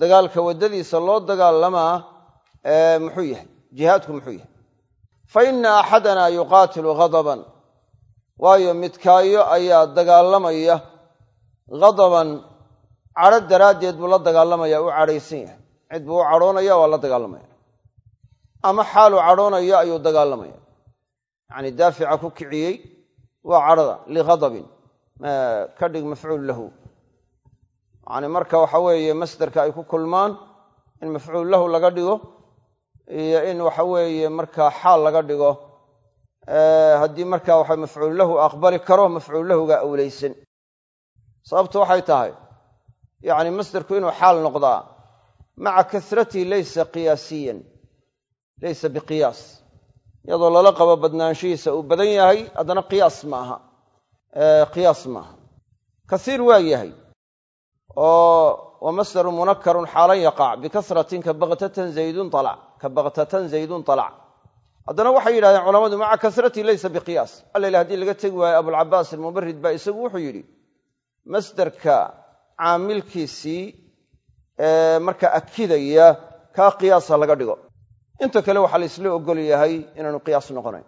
dagaalka waddadiisa loo dagaalamaa muxuu yahay jihaadku muxuu yahay. Fa ina axadana yuqaatilu ghadaban waayo midkaayo ayaa dagaalamaya ghadaban cadho daraaddeed buu la dagaalamaya u cadhaysan yahay. Cid buu u cadhoonaya waa la dagaalamaya. Ama xaaluu cadhoonayo ayuu dagaalamaya. Yacni daafica ku kiciyey waa cadhada lighadabin ka dhig mafcuul lahu. Yani marka waxa weeye masderka ay ku kulmaan in mafcuul lahu laga dhigo iyo in waxa weeye markaa xaal laga dhigo haddii marka waxa mafcuul lahu aqbali karo mafcuul lahuga awleysan sababtu waxay tahay yacni masderku inuu xaal noqdaa maca kasratihi laysa qiyaasiyan laysa biqiyaas. Iyadoo lala qabo badnaanshihiisa uu badan yahay haddana qiyaas maaha qiyaas maaha kasiir waa yahay oo wa masdaru munakarun xaalan yaqac bikasratin ka baktatan zaydun alac ka baktatan zaydun alac haddana waxay yidhahdeen culamadu maca kasratihi laysa biqiyaas. Alla haddii laga tegi waayo abulcabaas almubarid baa isagu caamilkiisii marka akidaya kaa qiyaasa laga dhigo. Inta kale waxaa la isla ogol yahay inaanu qiyaas noqonayn.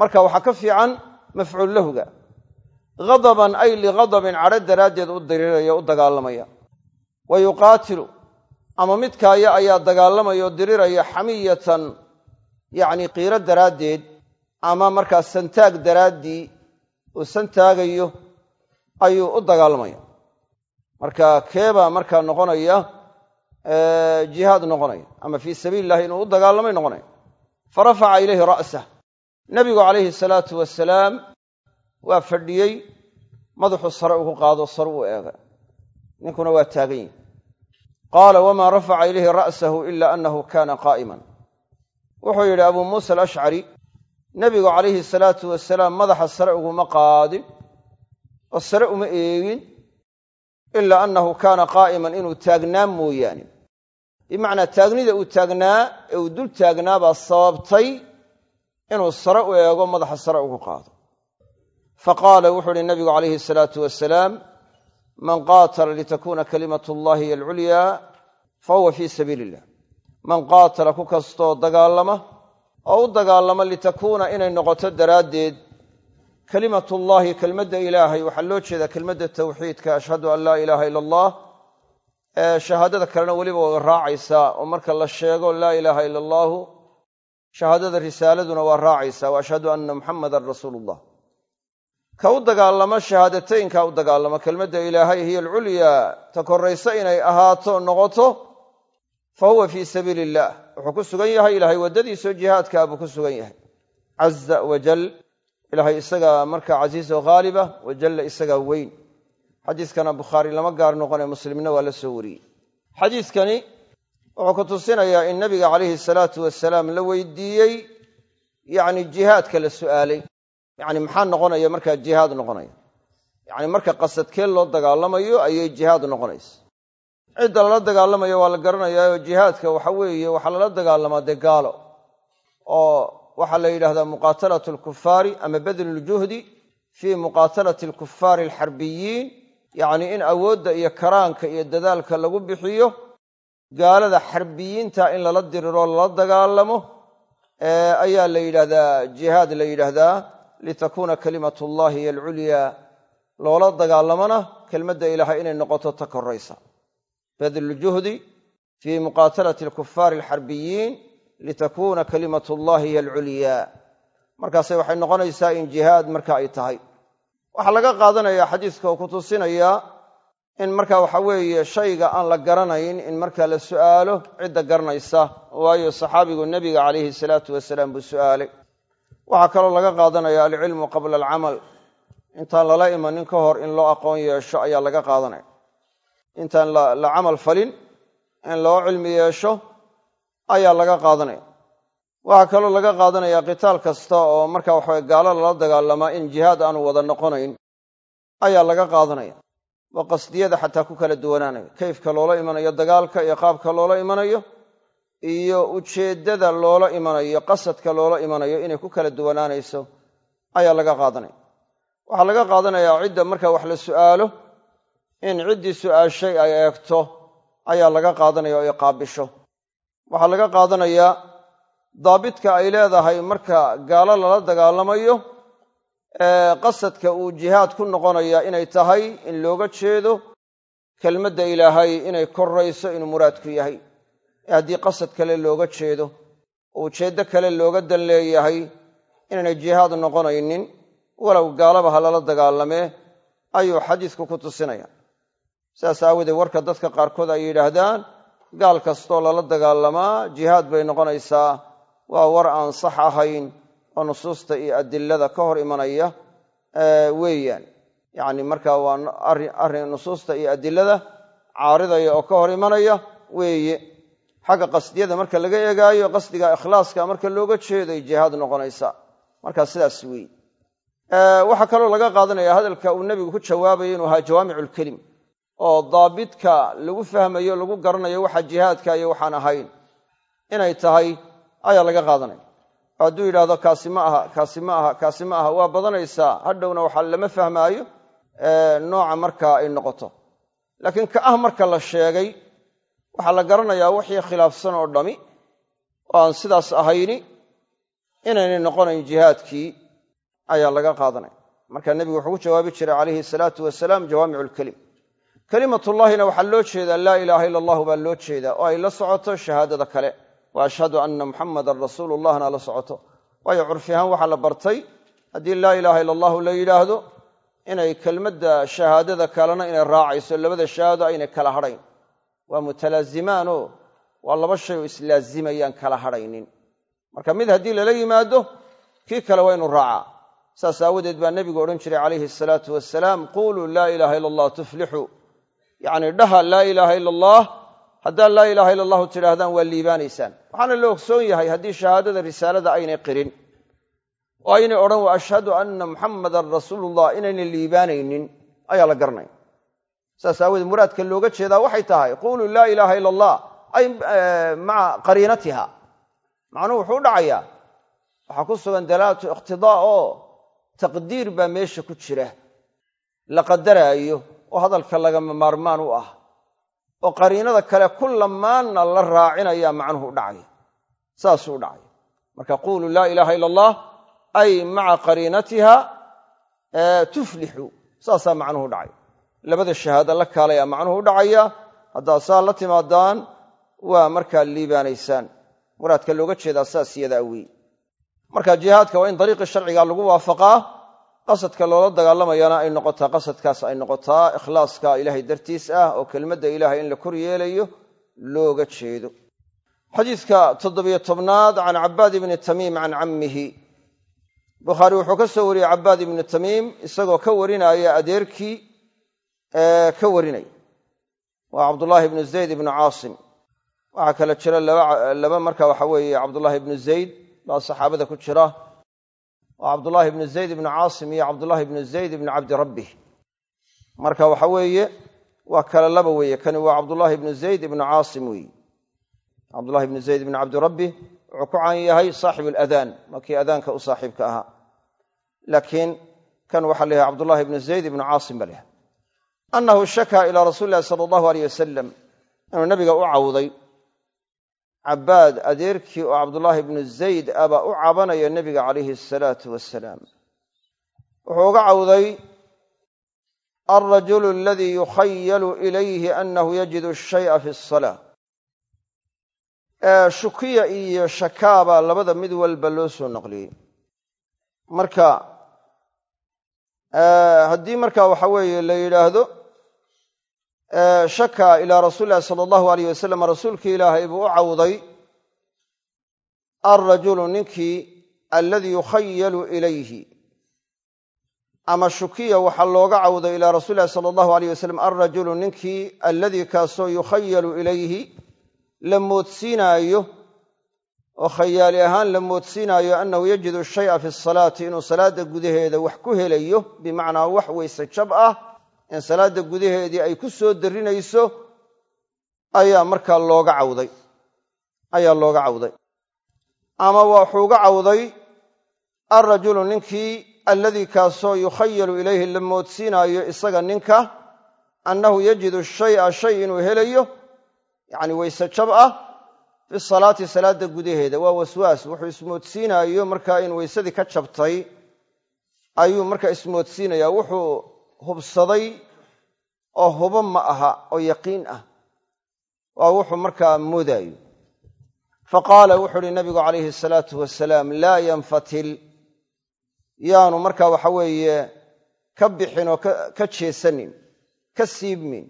Marka waxaa ka fiican mafcuul lahuga. Ghadaban ay lighadabin cadho daraaddeed u diriiraya u dagaalamaya. Wa yuqaatilu ama midkaaya ayaa dagaalamaya oo diriraya xamiyatan yacni qiiro daraaddeed ama markaa santaag daraaddii uu santaagayo ayuu u dagaalamaya marka keebaa markaa noqonaya jihaad noqonaya ama fii sabiili illahi inuu u dagaalamay noqonaya. Fa rafaca ilayhi ra'sah nebigu calayhi salaatu wasalaam waa fadhiyey madaxuu sare ugu qaado sare u eega. Ninkuna waa taagan yihi qaala wamaa rafaca ilayhi ra'sahu ila annahu kana qaa'iman. Wuxuu yidhi abuu muusa alashcari nebigu calayhi salaatu wasalaam madaxa sare uguma qaadin oo sare uma eegin ilaa annahu kaana qaa'iman inuu taagnaa mooyaane bimacnaa taagnida uu taagnaa ee uu dul taagnaa baa sababtay inuu sare u eego madaxa sare ugu qaado fa qaala wuxuu uhi nabigu calayhi salaatu wasalaam man qaatala litakuuna kalimatu llahi hiy alculyaa fa huwa fii sabiili illah man qaatala ku kastoo dagaalama oo u dagaalama litakuuna inay noqoto daraaddeed kalimatullaahi kelmadda ilaahay waxaa loo jeedaa kelmadda tawxiidka ashhadu an laa ilaaha ila allah shahaadada kalena weliba waa raacaysaa oo marka la sheego laa ilaaha ila allaahu shahaadada risaaladuna waa raacaysaa wa ashhadu anna muxamadan rasuulu ullah ka u dagaalamo shahaadateynka u dagaalamo kelmadda ilaahay hiya alculyaa ta koraysa inay ahaato noqoto fa huwa fii sabiili illaah wuxuu ku sugan yahay ilaahay waddadiisao jihaadkaa buu ku yahay. Caza wajal ilaahay isagaa markaa casiiz oo haaliba wajalla isagaa weyn. Xadiiskana bukhaari lama gaar noqone muslimna waa la soo wariyey. Xadiiskani wuxuu ku tusinayaa in nabiga calayhi salaatu wasalaam la weydiiyey yacni jihaadka la su'aalay. Yacni maxaa noqonaya markaa jihaad noqonaya? Yacni marka qasadkee loo dagaalamayo ayay jihaad noqonaysa. Cidda lala dagaalamayo waa la garanayaa jihaadka waxa weeye waxaa lala dagaalamaa dee gaalo oo waxaa la yidhahdaa muqaatalatu alkufaari ama badlu ljuhdi fii muqaatalati alkufaari alxarbiyiin yacni in awoodda iyo karaanka iyo dadaalka lagu bixiyo gaalada xarbiyiinta in lala diriro lala dagaalamo ayaa la yidhahdaa jihaad la yidhaahdaa litakuuna kalimatu llahi hiy alculyaa loola dagaalamona kelmadda ilaahay inay noqoto ta koraysa. Badluljuhdi fii muqaatalati alkufaari alxarbiyiin litakuuna kalimatu llahi hiy alculyaa markaase waxay noqonaysaa in jihaad marka ay tahay. Waxaa laga qaadanayaa xadiiska oo ku tusinaya in marka waxa weeye shayga aan la garanayn in marka la su'aalo cidda garanaysa waayo saxaabigu nebiga calayhi salaatu wasalaam buu su'aalay. Waxaa kaloo laga qaadanaya alcilmu qabla alcamal. Intaan lala imanin ka hor in loo aqoon yeesho ayaa laga qaadanaya. Intaan la camal falin in loo cilmi yeesho ayaa laga qaadanaya. Waxaa kaloo laga qaadanaya qitaal kasta oo marka waxawe gaalo lala dagaalamaa in jihaad aanu wada noqonayn ayaa laga qaadanaya. Oo qasdiyada xataa ku kala duwanaanaya. Kayfka loola imanayo dagaalka iyo qaabka loola imanayo iyo ujeeddada loola imanayo qasadka loola imanayo inay ku kala duwanaanayso ayaa laga qaadanaya. Waxaa laga qaadanayaa cidda marka wax la su'aalo in ciddii su'aashay ay eegto ayaa laga qaadanaya oo ay qaabisho waxaa laga qaadanayaa daabidka ay leedahay marka gaalo lala dagaalamayo qasadka uu jihaad ku noqonaya inay tahay in looga jeedo kelmadda ilaahay inay korayso inuu muraadku yahay. Haddii qasad kale looga jeedo oo ujeeddo kale looga dan leeyahay inaynay jihaad noqonaynin walow gaalaba ha lala dagaalamee ayuu xadiisku ku tusinaya. Sidaas aawadeed warka dadka qaarkood ay yidhaahdaan gaal kastoo lala dagaalamaa jihaad bay noqonaysaa. Waa war aan sax ahayn oo nusuusta iyo adilada ka hor imanaya weeyaan. Yacni marka waa arrin nusuusta iyo adilada caaridaya oo ka hor imanaya weeye. Xagga qasdiyada marka laga eegaayo qasdiga ikhlaaska marka looga jeeday jihaad noqonaysa markaa sidaas weeye. Waxaa kaloo laga qaadanaya hadalka uu nebigu ku jawaabayo inuu ahaa jawaamiculkelim oo daabidka lagu fahmayo lagu garanayo waxa jihaadka iyo waxaan ahayn. Inay tahay ayaa laga qaadanaya hadduu yidhahdo kaasi ma aha kaasi aha kaasi aha. Waa badanaysaa hadhowna waxaa lama fahmaayo nooca markaa ay noqoto. Laakiin ka ah marka la sheegay waxaa la garanayaa wixii khilaafsan oo dhami oo aan sidaas ahayni inaynay noqonayn jihaadkii ayaa laga qaadanaya marka nebigu wuxuu ku jawaabi jiray calayhi salaatu wasalaam jawaamicu lkelim kelimatullahina waxaa loo jeedaa laa ilaaha ila allahu baa loo jeedaa oo ay la socoto shahaadada kale. Wa ashhadu anna muxamadan rasuulullahna la socoto. Waayo curfi ahaan waxaa la bartay haddii laa ilaaha ila allahu la yidhaahdo inay kelmadda shahaadada kalena inay raacayso labada shahaado aynay kala hadhayn. Waa mutalaazimaanoo waa laba shay oo islaazimayaan kala hadhaynin. Marka mid haddii lala yimaado kii kale waa inu raacaa. Saas aawadeed baa nebigu odhan jiray calayhi asalaatu wasalaam quuluu laa ilaaha ila allah tuflixuu yacni dhaha laa ilaaha ila allah haddaad laa ilaaha ila allahu tidhaahdaan waa liibaanaysaan. Waxaana la ogsoon yahay haddii shahaadada risaalada aynay qirin oo aynay odhan wa ashhadu anna muxamadan rasuulullah inaynay liibaanaynin ayaa la garanaya saas aawoodee muraadka looga jeedaa waxay tahay quuluu laa ilaaha ila allah ay maca qariinatiha. Macnuhu wuxuu u dhacayaa waxaa ku sugan dalaalatu iqtidaa oo taqdiir baa meesha ku jira. La qadaraayo oo hadalka lagama maarmaan u ah oo qariinada kale ku lamaanna la raacinaya macnuhu u dhacaya saasuu u dhacaya marka quuluu laa ilaaha ila allah ay maca qariinatiha tuflixu. Saasaa macnuhu dhacay. Labada shahaada la kaalaya macnuhu u dhacaya haddaad saa la timaadaan waa markaa liibaanaysaan. Muraadka looga jeedaa saas iyadaa weeye marka jihaadka waa in dariiqii sharciga lagu waafaqaa qasadka loola dagaalamayana ay noqotaa qasadkaas ay noqotaa ikhlaaska ilaahay dartiis ah oo kelmadda ilaahay in la kor yeelayo looga jeedo. Xadiidka toddobiyo tobnaad can cabaad ibni tamiim can cammihi. Bukhaari wuxuu ka soo wariyey cabaad ibnu tamiim isagoo ka warinaya adeerkii ka warinaya waa cabdullaahi ibnu zayd ibnu caasim. Waxaa kale jira laba marka waxa weeye cabdullaahi ibnu zayd baa saxaabada ku jira waa cabdullaahi ibnu zayd ibnu caasim iyo cabdullaahi ibnu zayd ibnu cabdi rabbih. Marka waxa weeye waa kale laba weeye. Kani waa cabdullaahi ibnu zayd ibnu caasim weeye. Cabdullahi ibnu zayd ibnu cabdi rabbih wuxuu ku caan yahay saaxibu aladaan waa adaanka u saaxiibka ahaa. Laakiin kan waxaa la yahay cabdullahi ibnu zayd ibnu caasim ba annahu shakaa ilaa rasuuli sala allahu aleyh wasalam inuu nabiga u cawday cabaad adeerkii oo cabdullaahi ibnu zayd ah baa u cabanaya nebiga calayhi asalaatu wasalaam wuxuu uga cawday alrajulu aladii yukhayalu ilayhi anahu yajidu shaya fi asalaa shukiya iyo shakaabaa labada mid walba loo soo naqliyey. Marka haddii marka waxa weeye la yidhaahdo shaka ilaa rasuuli illahi sala allahu aleyh wasalam rasuulkii ilaahay buu u cawday alrajulu ninkii alladii yukhayalu ilayhi. Ama shukiya waxaa looga cawday ilaa rasuli illahi sala allahu aleyh wasalam alrajulu ninkii alladii kaasoo yukhayalu ilayhi la moodsiinaayo oo khayaali ahaan la moodsiinaayo annahu yajidu shaya fi salaati inuu salaadda gudaheeda wax ku helayo bimacnaa wax weyse jab ah in salaadda gudaheedii ay ku soo darinayso ayaa markaa looga cawday. Ayaa looga cawday. Ama wuxuu uga cawday alrajulu ninkii alladii kaasoo yukhayalu ilayhi la moodsiinaayo isaga ninka annahu yajidu shaya shay inuu helayo yacni weyse jab ah fi salaati salaadda gudaheeda. Waa waswaas wuxuu ismoodsiinaayo markaa in weysadii ka jabtay. Ayuu markaa ismoodsiinayaa. Wuxuu hubsaday oo hubo ma aha oo yaqiin ah. Waa wuxuu markaa moodaayo. Fa qaala wuxuu uhi nabigu calayhi asalaatu wasalaam laa yanfatil. Yaanu markaa waxa weeye ka bixin oo ka jeesanin ka siibmin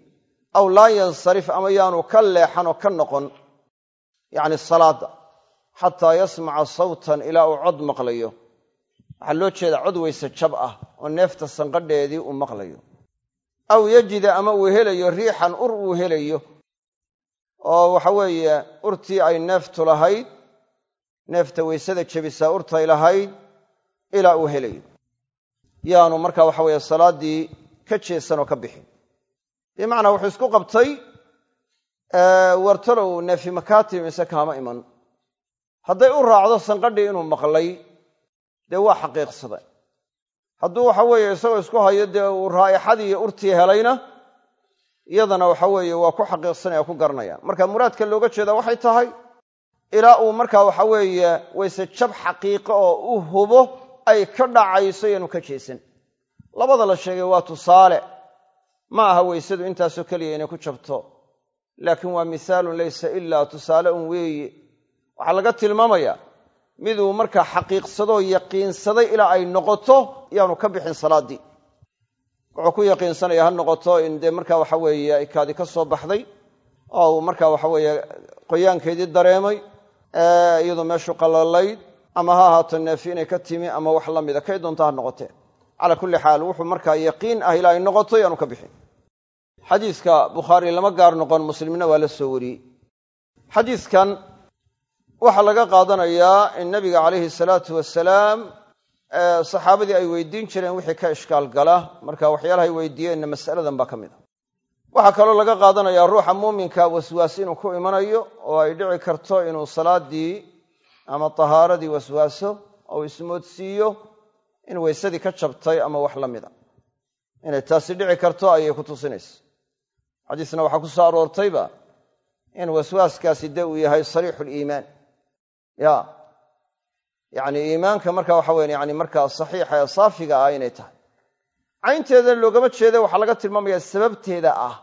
aw laa yansarif ama yaanu ka leexan oo ka noqon yacni salaadda xataa yasmaca sawtan ilaa uu cod maqlayo. Waxaa loo jeedaa cod weyse jab ah oo neefta sanqadheedii uu maqlayo. Aw yajida ama uu helayo riixan ur uu helayo oo waxa weeye urtii ay neeftu lahayd neefta weysada jebisaa urtay lahayd ilaa uu helayo. Yaanu marka waxa weeye salaaddii ka jeesan oo ka bixin. Bimacnaa wuxuu isku qabtay wartalow neefi makaati mise kaama iman. Hadday u raacdo sanqadhii inuu maqlay dee waa xaqiiqsaday hadduu waxa weeye isagoo isku hayo dee uu raa'ixadii iyo urtii helayna iyadana waxa weeye waa ku xaqiiqsanaya ku garanaya. Marka muraadka looga jeeda waxay tahay ilaa uu markaa waxa weeye wayse jab xaqiiqo oo u hubo ay ka dhacayso yaanu ka jeesan labada la sheegay waa tusaale. Ma aha weysadu intaasoo keliya inay ku jabto. Laakiin waa misaalun laysa ilaa tusaale un weeye waxaa laga tilmaamayaa miduu markaa xaqiiqsadoo yaqiinsaday ilaa ay noqoto yaanu ka bixin salaaddii wuxuu ku yaqiinsanaya ha noqoto in dee markaa waxa weeye ay kaadi ka soo baxday oo uu markaa waxa weeye qoyaankeedii dareemay iyadoo meeshu qallalayd ama ha ahaato neefi inay ka timi ama wax la mida kay doonta ha noqotee calaa kulli xaal wuxuu markaa yaqiin ah ilaa ay noqoto yaanu ka bixin. Xadiiska bukhaari lama gaar noqon muslimna waa la soo wariyey. Xadiiskan waxaa laga qaadanayaa in nabiga calayhi salaatu wasalaam saxaabadii ay weydiin jireen wixii ka ishkaal gala. Marka waxyaalahay weydiiyeenna masaladan baa ka mid a. Waxaa kaloo laga qaadanayaa ruuxa muuminka waswaas inuu ku imanayo oo ay dhici karto inuu salaadii ama tahaaradii waswaaso ou ismoodsiiyo in weysadii ka jabtay ama wax la mida inay taasi dhici karto ayay ku tusinaysa. Xadiisna waxaa ku soo aroortayba in waswaaskaasi de uu yahay sariixu liimaan ya. Yacni iimaanka marka waxa weyan yani markaa saxiixa ee saafiga ah inay tahay. Caynteedana loogama jeeda waxaa laga tilmaamaya sababteeda ah.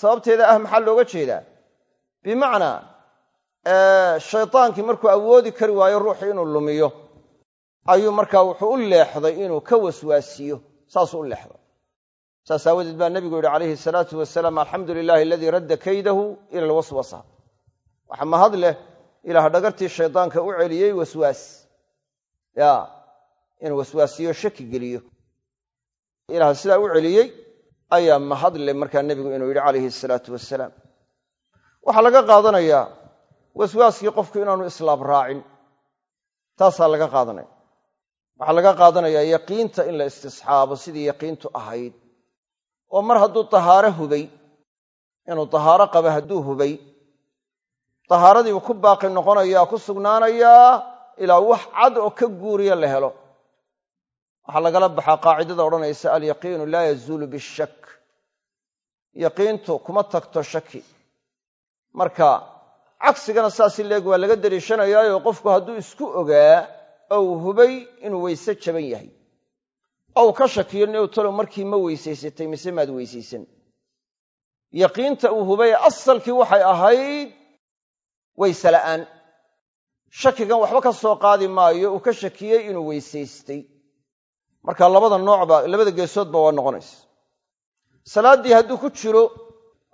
Sababteeda ah maxaa looga jeedaa? Bimacnaa shaydaankii markuu awoodi kari waayo ruuxii inuu lumiyo ayuu markaa wuxuu u leexday inuu ka waswaasiyo saasuu u leexday. Saas aawadeed baa nebigu yidhi calayhi salaatu wasalaam alxamdu lilahi aladii radda kaydahu ila alwaswasa. Waxa mahad leh ilaah dhagartii shaydaanka u celiyey waswaas. Ya inuu waswaasiyo shaki geliyo. Ilaah sidaa u celiyey ayaa mahadle markaa nebigu inuu yidhi calayhi salaatu wasalaam waxaa laga qaadanayaa waswaaskii qofku inaanu islaab raacin. Taasaa laga qaadanaya. Waxaa laga qaadanayaa yaqiinta in la istisxaabo sidii yaqiintu ahayd. Oo mar hadduu tahaaro hubay inuu tahaaro qaba hadduu hubay tahaaradiibu ku baaqi noqonayaa ku sugnaanayaa ilaa wax cad oo ka guuriya la helo. Waxaa lagala baxaa qaacidada odhanaysa alyaqiinu laa yazuulu bishak yaqiintu kuma tagto shaki. Marka cagsigana saasi leeg waa laga dariishanayaayo qofku hadduu isku ogaa ou hubay inuu weyse jaban yahay. Ou ka shakiyo new talow markii ma weysaysatay mise maad weysaysan yaqiinta uu hubay asalkii waxay ahayd weyse la'aan shakigan waxba ka soo qaadi maayo uu ka shakiyey inuu weysaystay. Marka labada noocba labada geesoodba waa noqonaysa. Salaaddii hadduu ku jiro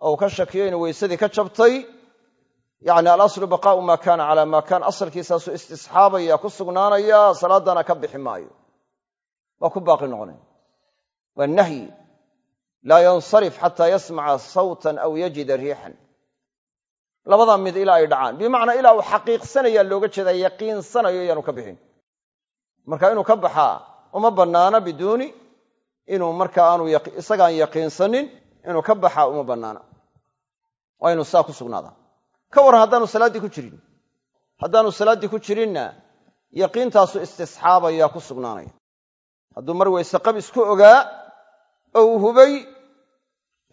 oo ka shakiyo inuu weysadii ka jabtay yacni alaslu baqaa'u maa kaana calaa maa kaan asalkiisaasuu istisxaabaya ku sugnaanaya salaaddana ka bixi maayo. Waa ku baaqi noqonaya waa nahyi. Laa yansarif xataa yasmaca sawtan aw yajida riixan labadaa mid ilaa ay dhacaan. Bimacnaa ilaa uu xaqiiqsanayaa looga jeedaa yaqiinsanayo yaanu ka bixin. Marka inuu ka baxaa uma bannaana biduuni inuu marka aanu isagaan yaqiinsanin inuu ka baxaa uma bannaana. Waa inuu saa ku sugnaadaa. Ka warran haddaanu salaaddii ku jirin. Haddaanu salaaddii ku jirinna yaqiintaasu istisxaabayaa ku sugnaanaya. Hadduu mar weyse qab isku ogaa oo uu hubay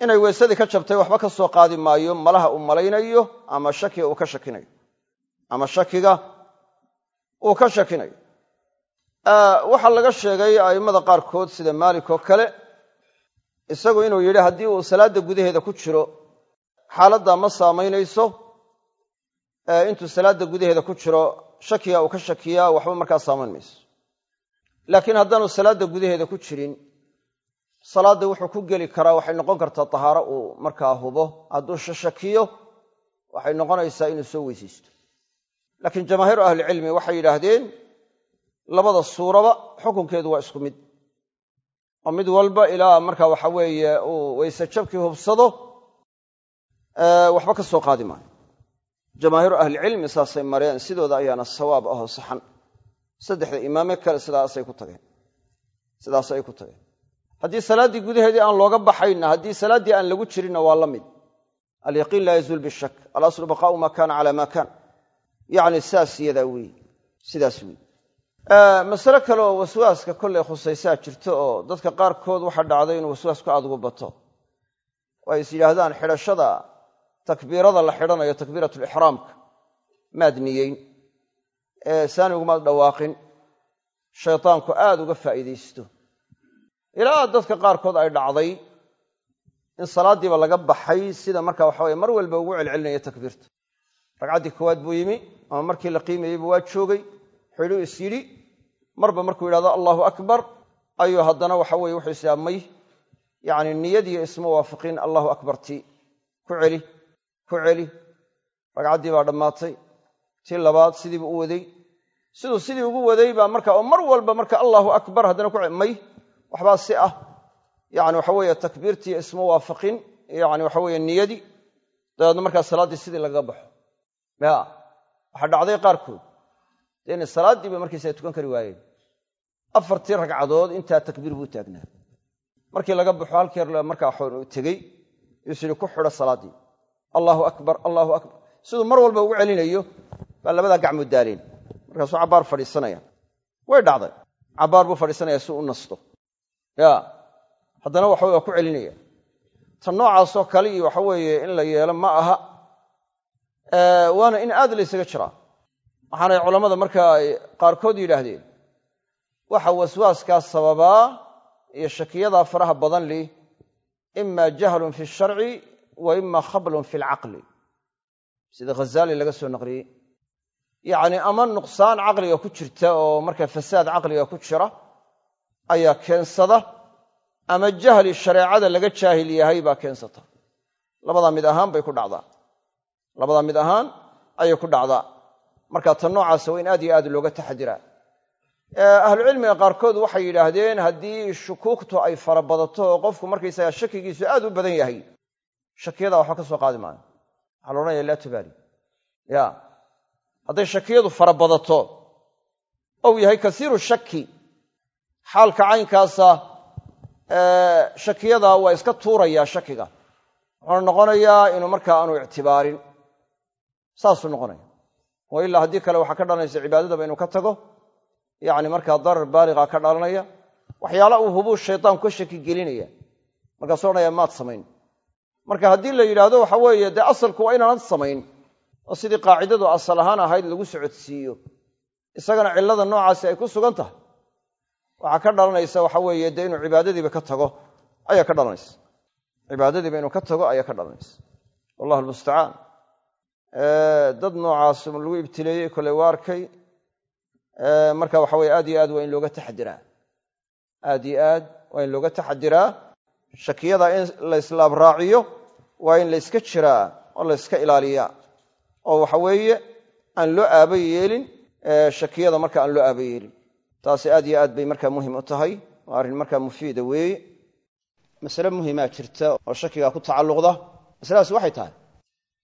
inay weysadii ka jabtay waxba ka soo qaadi maayo malaha uu malaynayo ama shakiga uu ka shakinayo. Ama shakiga uu ka shakinayo. Waxaa laga sheegay a'immada qaarkood sida maalik oo kale isagu inuu yidhi haddii uu salaadda gudaheeda ku jiro xaaladdaa ma saamaynayso intuu salaadda gudaheeda ku jiro shakiga uu ka shakiyaa waxba markaa saamayn mayso. Laakiin haddaanu salaadda gudaheeda ku jirin salaadda wuxuu ku geli karaa waxay noqon kartaa tahaaro uu markaa hubo. Hadduu shashakiyo waxay noqonaysaa inuu soo weysaysto laakiin jamaahiiru ahlicilmi waxay yidhaahdeen labada suuraba xukunkeedu waa isku mid. Oo mid walba ilaa marka waxa weeye uu weyse hubsado waxba ka soo qaadi maayo. Jamaahiiru ahlicilmi saasay mareen sidooda ayaana sawaab ahoo saxan. Saddexda imaame kale sidaasay ku tageen. Sidaas ay ku tageen haddii salaaddii gudaheedii aan looga baxayna haddii salaaddii aan lagu jirinna waa la mid. Alyaqiin laa yazuul bishak alaslu baqaa'u maa kaana calaa maa kaan yacni saas yadaa weeye sidaas weeye masale kale oo waswaaska kollay khusaysaa jirto oo dadka qaarkood waxaa dhacday inuu waswaasku aad ugu bato. Oo ay is yidhaahdaan xidhashada takbiirada la xidhanayo takbiiratulixraamka maad niyeyn. Ee saanigumaad dhawaaqin. Shaytaanku aad uga faa'iidaysto ilaa dadka qaarkood ay dhacday in salaaddiiba laga baxay sida marka waxa weye mar walba ugu celcelinaya takbiirta. Ragcaddii koowaad buu yimi ama markii la qiimayeyba waa joogay. Xidhuu is yidhi marba markuu yidhahdo allahu akbar ayuu haddana waxa weye wuxuu islaamay yacni niyadiiyo isma waafaqiin allahu akbar ku celi ku celi. Ragcaddii baa dhammaatay. Tii labaad sidiibu u waday. Siduu sidii ugu waday marka oo mar walba marka allahu akbar haddana ku may waxbaa si ah yani waxa weeye takbiirtii isma waafaqin yani waxa weeye niyadii dabeedna markaa salaaddii sidii lagaga baxo. Ya waxaa dhacday qaarkood. Dee inay salaaddiiba markiisa ay tukan kari waayeen. Afartii ragcadood intaa takbiir buu taagnaa. Markii laga baxo halkeer markaa tegey yus yidhi ku xidho salaaddii. Allahu akbar allahu akbar. Siduu mar walba ugu celinayo baa labadaa gacmood daaleen. Markaasuu cabbaar fadhiisanaya. Way dhacday. Cabbaar buu fadhiisanaya si u nasto ya. Haddana waxa waa ku celinaya. Tan noocaasoo kale iyo waxa weeye in la yeelo ma aha. Waana in aad laysaga jiraa waxaanay culammada markaa qaarkood yidhaahdeen. Waxa waswaaskaas sababaa iyo shakiyadaa faraha badan lih ima jahlun fi sharci wa ima khablun fi alcaqli. Sida ghazaali laga soo naqliyey. Yacni ama nuqsaan caqliga ku jirta oo markaa fasaad caqliga ku jira ayaa keensada ama jahli shareecada laga jaahil yahay baa keensata. Labadaa mid ahaan bay ku dhacdaa. Labadaa mid ahaan ayay ku dhacdaa. Marka tan noocaasa waa in aad iyo aad looga taxadiraa ahlucilmiga qaarkood waxay yidhaahdeen haddii shukuugtu ay fara badato oo qofku markaysaga shakigiisu aad u badan yahay shakiyada waxba ka soo qaadi maayo waxaa la odhanaya laa tubaali. Ya hadday shakiyadu fara badato ou yahay kasiiru shaki xaalka caynkaasa shakiyada waa iska tuurayaa shakiga. Wuxuuna noqonayaa inuu markaa aanu ictibaarin. Saasuu noqonaya. Wa ilaa haddii kale waxaa ka dhalanaysa cibaadadaba inuu ka tago yacni markaa darar baaliqa ka dhalanaya waxyaala uu hubuu shaytaan ka shaki gelinaya. Markaasuu odhanaya maad samayn. Marka haddii la yidhaahdo waxa weeye dee asalku waa inaanad samayn. Oo sidii qaacidadu asal ahaan ahayd lagu socodsiiyo. Isagana cillada noocaasi ay ku sugan tahay waxaa ka dhalanaysa waxa weeye dee inuu cibaadadiiba ka tago ayaa ka dhalanaysa. Cibaadadiiba inuu ka tago ayaa ka dhalanaysa. Wallahu almustacaan dad noocaas lagu ibtileeyey koley waa arkay marka waxa weye aad iyo aad waa in looga taxadiraa aad iyo aad waa in looga taxadiraa shakiyada in la waa in layska jiraa oo la yska ilaaliyaa. Oo waxa weeye aan loo aaba yeelin shakiyada marka aan loo aaba yeelin taasi aad iyo aad bay markaa muhiim u tahay waa arrin markaa mufiida weeye. Masale muhimaa jirta oo shakigaa ku tacalluqda masaladaas waxay tahay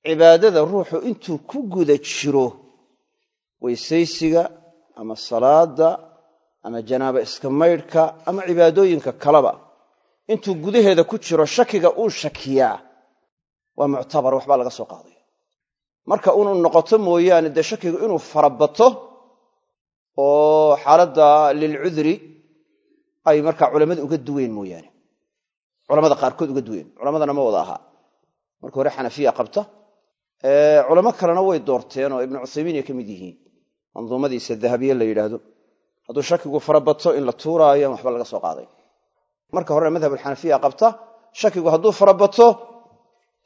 cibaadada ruuxu intuu ku guda jiro weysaysiga ama salaada ama janaaba iska maydhka ama cibaadooyinka kaleba intuu gudaheeda ku jiro shakiga uu shakiyaa waa muctabar waxbaa laga soo qaadaya. Marka unu noqoto mooyaane dee shakigu inuu farabato oo xaaladda lilcudri ay markaa culammada uga duween mooyaane. Culamada qaarkood uga duween. Culamadana ma wada ahaa marka hore xanafiya qabta. Culamo kalena way doorteen oo ibnu cuthaymiin ay ka mid yihiin. Manduumadiisa dahabiye la yidhaahdo. Hadduu shakigu farabato in la tuuraayo waxba laga soo qaaday. Marka horena madhab alxanafiya qabta. Shakigu hadduu farabato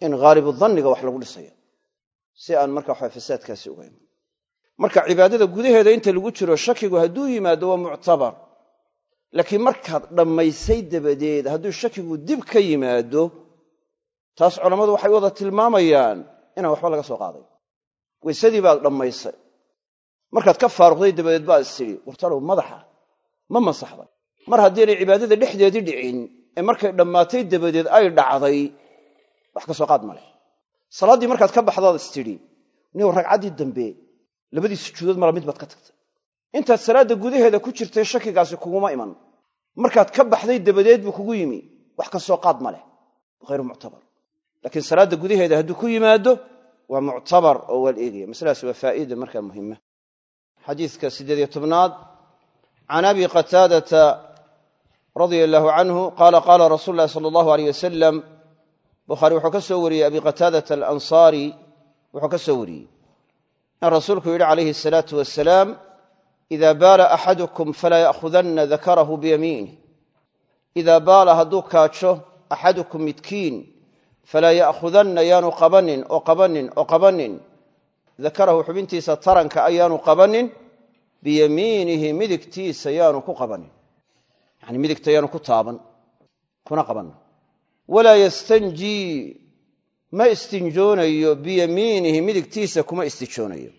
in haalibu danniga wax lagu dhisayo. Si aan marka waxa fasaadkaasi uga iman marka cibaadada gudaheeda inta lagu jiro shakigu hadduu yimaado waa muctabar. Laakiin markaad dhammaysay dabadeed hadduu shakigu dib ka yimaado taas culammadu waxay wada tilmaamayaan inaan waxba laga soo qaaday. Weysadii baad dhammaysay. Markaad ka faaruqday dabadeed baad istidhi wartalow madaxa ma masaxday. Mar haddiinay cibaadada dhexdeedii dhicin ee markay dhammaatay dabadeed ay dhacday wax ka soo qaad ma leh. Salaaddii markaad ka baxdaad istidhi niw ragcaddii dambe labadii sujuudood mala mid baad ka tagtay. Intaad salaadda gudaheeda ku jirtay shakigaasi kuguma iman. Markaad ka baxday dabadeed buu kugu yimi. Wax ka soo qaad ma leh. Hayru muctabar. Laakiin salaadda gudaheeda hadduu ku yimaado waa muctabar oo waa la eegaya. Masaladaas waa faa'ida markaa muhima xadiidka siddeed iyo tobnaad. Can abi qataadata radia allaahu canhu qaala qaala rasuulu llahi sala allahu aleyh wasalam bukhaari wuxuu ka soo wariyey abi qataadata alansaari wuxuu ka soo wariyey in rasuulku yidhi calayhi asalaatu wasalaam ida baala axadukum falaa ya'khudanna dakarahu biyamiinih idaa baala hadduu kaajo axadukum midkiin falaa ya'khudanna yaanu qabanin oo qabanin oo qabanin dakarahu xubintiisa taranka ayaanu qabanin biyamiinihi midigtiisa yaanu ku qabanin yani midigta yaanu ku taaban kuna qabanin walaa yastanjii ma istinjoonayo biyamiinihi midigtiisa kuma istijoonayo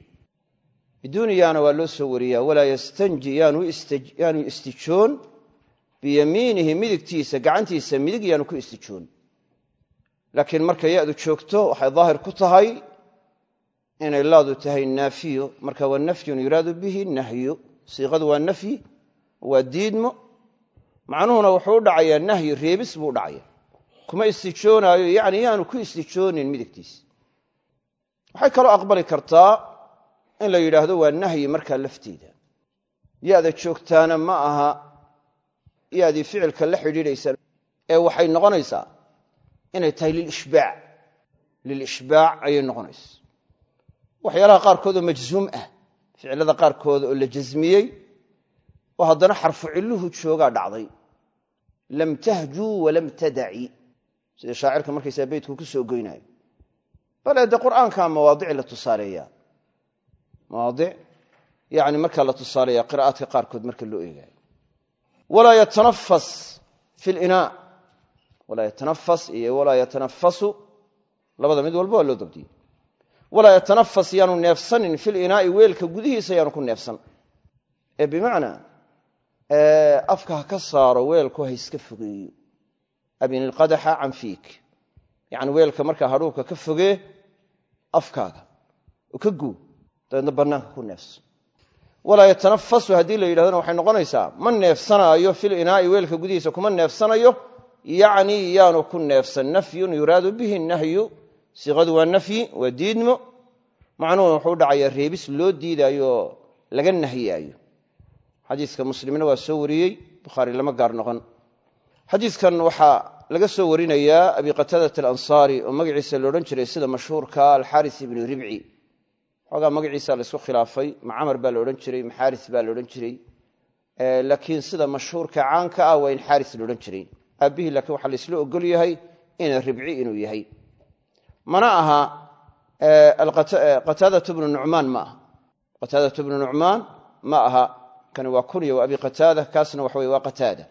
biduuniyaana waa loo soo wariyaa. Walaa yastanji yaanu istijoon. Biyamiinihi midigtiisa gacantiisa midig yaanu ku istijoon. Laakiin markay yadu joogto waxay daahir ku tahay inay laadu tahay naafiyo. Marka waa nafyun yuraadu bihi nahyu. Siiqadu waa nafyi waa diidmo. Macnuhuna wuxuu u dhacayaa nahyi reebis buu kuma istijoonaayo yacni yaanu ku istijoonin midigtiisa. Waxay kaloo aqbali kartaa in la yidhaahdo waa nahyi markaa lafteeda. Yaada joogtaana ma aha yaadii ficilka la xidhiidhaysa ee waxay noqonaysaa inay tahay lilishbaac lilishbaac ayay noqonaysa waxyaalaha qaarkood oo majzuum ah ficilada qaarkood oo la jasmiyey oo haddana xarfu cilluhu joogaa dhacday. Lam tahjuu walam tadaci sida shaacirka markaysaa beytku ku soo goynaayo. Bale dee qur'aankaa mawaadic la tusaaleeyaa mawaadic yani markaa la tusaaleeya qira'aadka qaarkood marka loo eegaayo. Walaa yatanafas fi linaa walaa yatanafas iyo walaa yatanafasu labada mid walba waa loo dabdiyey walaa yatanafas yaanu neefsanin fi linaa'i weelka gudihiisa yaanu ku neefsan. Ee bimacnaa afka ha ka saaro weelku ha iska fogeeyo abin ilqadaxa can fiik. Weelka markaa hadhuubka ka fogee afkaaga oo ka guu dabeedna bannaanka ku neefso. Walaa yatanafasu haddii la yidhahdona waxay noqonaysaa ma neefsanaayo fil inaa'i weelka gudihiisa kuma neefsanayo yacni yaanu ku neefsan. Nafyun yuraadu bihi nahyu siiqadu waa nafyi waa diidmo. Macnuhuna wuxuu dhacayaa reebis loo diidaayo laga nahiyaayo xadiiska muslimna waa soo wariyey bukhaari lama gaar noqon xadiiskan waxaa laga soo warinayaa abi qataadat alansaari oo magaciisa la jiray sida mashhuurka alxaaris ibnu ribci. Xoogaa magaciisa laysku khilaafay macamar baa la jiray maxaaris baa la jiray. Laakiin sida mashhuurka caanka ah waa in xaaris la jiray. Aabbihii laakiin waxaa laysla ogol yahay ina ribci inuu yahay. Mana aha qataadatu bnu nucmaan ma aha. Qataadatu bnu nucmaan ma aha. Kani waa kunya abi qataada kaasna waxa wey waa qataada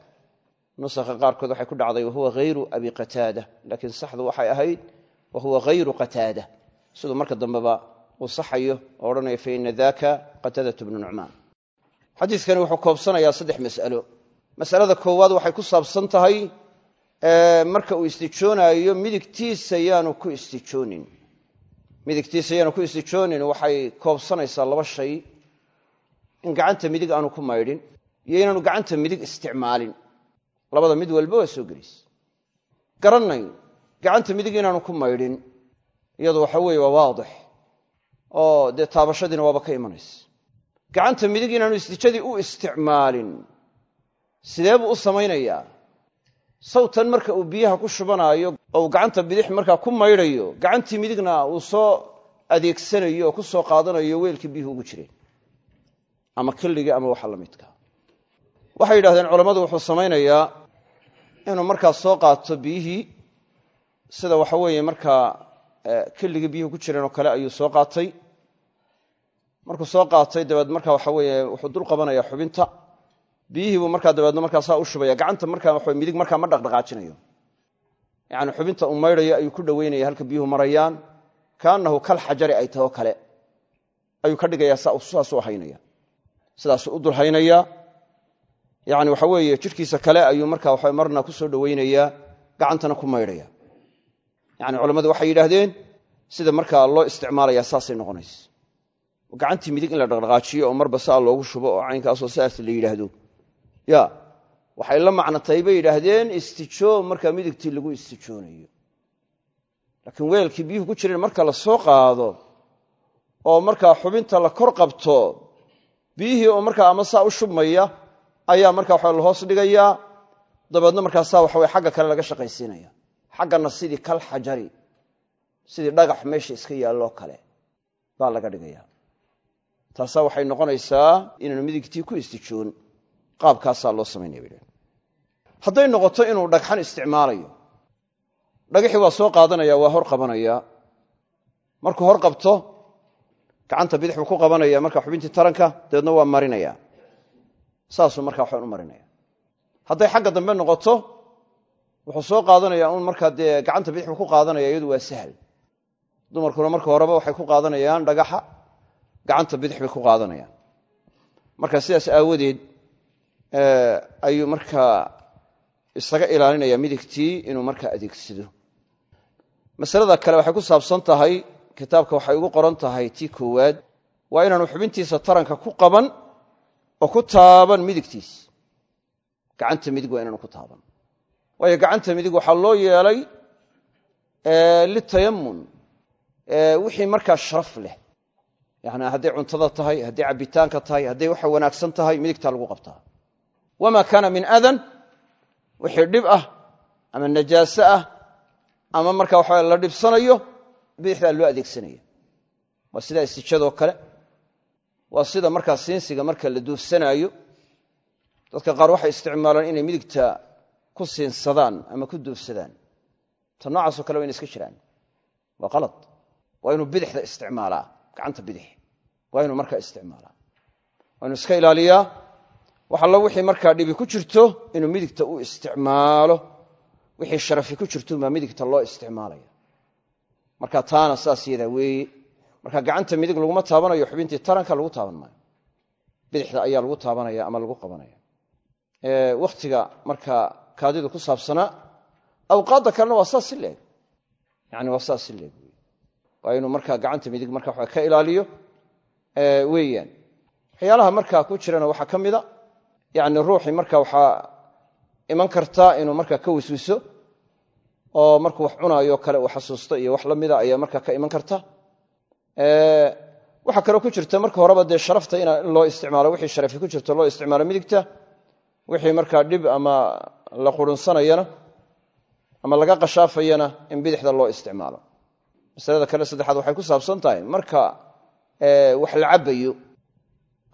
nusakha qaarkood waxay ku dhacday wahuwa hayru abi qataada laakiin saxdu waxay ahayd wahuwa hayru qataada siduu marka dambeba uu saxayo oo odhanaya faina daka qataadatu bnu nucmaan xadiiskani wuxuu koobsanayaa saddex mas'alo. Masalada koowaad waxay ku saabsan tahay marka uu istijoonaayo midigtiisa ku istijoonin midigtiisa ku istijoonin waxay koobsanaysaa laba shay. In gacanta midig aanu ku maydhin iyo inaanu gacanta midig isticmaalin labada mid walba waa soo gelaysa garanay gacanta midig inaanu ku maydhin iyadu waxa weeye waa waadix oo dee taabashadiina waaba ka imanaysa. Gacanta midig inaanu istijadii u isticmaalin sidee buu u samaynayaa? Sawtan marka uu biyaha ku shubanaayo oo uu gacanta bidix markaa ku maydhayo gacantii midigna uu soo adeegsanayo oo ku soo qaadanayo weelkii biyuhu ugu jireen. Ama killigii ama waxa la midka. Waxay yidhahdeen culammadu wuxuu samaynayaa inuu markaa soo qaato biyihii sida waxa weeye markaa killigii biyuhu ku jireen oo kale ayuu soo qaatay. Markuu soo qaatay dabeed marka waxa weeye wuxuu dul qabanayaa xubinta. Biyihii buu markaa dabeedna markaa u shubaya gacanta markaa waxa midig markaa ma dhaqdhaqaajinayo. Yacni xubinta uu maydhayo ayuu ku dhoweynaya halka biyuhu marayaan. Kaannahu kal xajari ay taho kale. Ayuu ka dhigayaa saasuu haynaya. Sidaasuu u dul haynayaa yani waxa weeye jidhkiisa kale ayuu markaa waxa marna ku soo dhoweynayaa gacantana ku maydhaya yani culammadu waxay yidhaahdeen sida markaa loo isticmaalayaa saasay noqonaysa gacantii midig in la dhaqdhaqaajiyo oo marba saa loogu shubo oo caynkaasoo saas la yidhaahdo. Ya waxay la macnatay bay yidhaahdeen istijoo markaa midigtii lagu istijoonayo laakiin weelkii biyuhu ku jireen marka la soo qaado oo markaa xubinta la kor qabto biyihii oo markaa ama saa u shubmaya ayaa marka waxa la hoos dhigayaa. Dabeedna markaasaa waxawe xagga kale laga shaqaysiinaya. Xaggana sidii kal xajari sidii dhagax meesha iska yaalloo kale baa laga dhigaya taasaa waxay noqonaysaa inaanu midigtii ku istijoon qaabkaasaa loo samaynaya bay hadday noqoto inuu dhagxan isticmaalayo dhagaxii waa soo qaadanaya waa hor qabanaya. Markuu hor qabto gacanta bidix buu ku qabanaya marka xubintii taranka dabeedna waa marinaya saasuu markaa waxaan u marinaya hadday xagga dambe noqoto wuxuu soo qaadanaya un markaa dee gacanta bidix buu ku qaadanaya iyadu waa sahal. Dumarkuna marka horeba waxay ku qaadanayaan dhagaxa gacanta bidix bay ku qaadanayaan. Marka sidaas aawadeed ayuu markaa isaga ilaalinaya midigtii inuu markaa adeegsado. Masalada kale waxay ku saabsan tahay kitaabka waxay ugu qoran tahay tii koowaad waa inaanu xubintiisa taranka ku qaban oo ku taaban midigtiis. Gacanta midig waa inaanu ku taaban. Waayo gacanta midig waxaa loo yeelay litayamun wixii markaa sharaf leh. Yani hadday cuntada tahay hadday cabbitaanka tahay hadday waxa wanaagsan tahay midigtaa lagu qabtaa. Wamaa kaana min adan wixii dhib ah ama najaaso ah ama marka waxa la dhibsanayo bidixdaa loo adeegsanaya waa sida istijadoo kale waa sida markaa siinsiga marka la duufsanaayo. Dadka qaar waxay isticmaalaan inay midigta ku siinsadaan ama ku duufsadaan. Ta noocaasoo kale wa ina iska jiraan. Waa qalad. Waa inuu bidixda isticmaalaa gacanta bidix. Waa inuu markaa isticmaalaa. Waa inuu iska ilaaliyaa. Wax allo wixii markaa dhibi ku jirto inuu midigta u isticmaalo. Wixii sharafi ku jirto baa midigta loo isticmaalaya. Marka taana saas yadaa weeye marka gacanta midig laguma taabanayo xubintii taranka lagu taaban maayo. Bidixda ayaa lagu taabanaya ama lagu qabanaya. Wakhtiga markaa kaadidu ku saabsanaa awqaadda kalena waa saas si leeg. Yani waa saas si waa inuu markaa gacanta midig marka wa ka ilaaliyo weeyaan. Waxyaalaha markaa ku jirana waxaa ka mida yani ruuxii marka waxaa iman karta inuu markaa ka wiswiso oo markuu wax cunaayo kale uu xasuusto iyo wax la mida ayaa markaa ka iman karta waxaa kaloo ku jirta marka horeba dee sharafta in loo isticmaalo wixii sharafi ku jirto loo isticmaalo midigta wixii markaa dhib ama la qurunsanayana ama laga qashaafayana in bidixda loo isticmaalo. Masalada kale saddexaad waxay ku saabsan tahay marka wax la cabbayo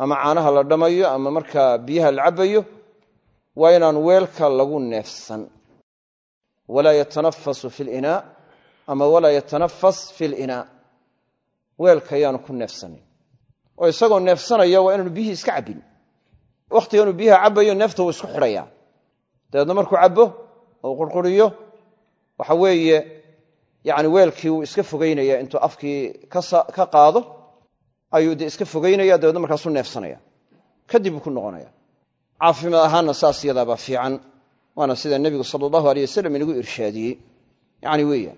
ama caanaha la dhamayo ama markaa biyaha la cabbayo waa inaan weelka lagu neefsan. Walaa yatanafasu fi linaa ama walaa yatanafas fi linaa weelka ayaanu ku neefsanin oo isagoo neefsanaya waa inaanu biyihii iska cabbin. Wakhtigaanu biyaha cabbayo neefta wuu isku xidhaya. Dabeedna markuu cabbo oo qurquriyo waxa weeye yani weelkii wuu iska fogeynaya intuu afkii ka qaado ayuu dee iska fogeynaya dabeedna markaasuu neefsanaya. Kadib buu ku noqonaya. Caafimaad ahaanna saas yadaabaa fiican. Waana sida nebigu sala allahu aleyh wasalam inagu irshaadiyey. Yani weeyaan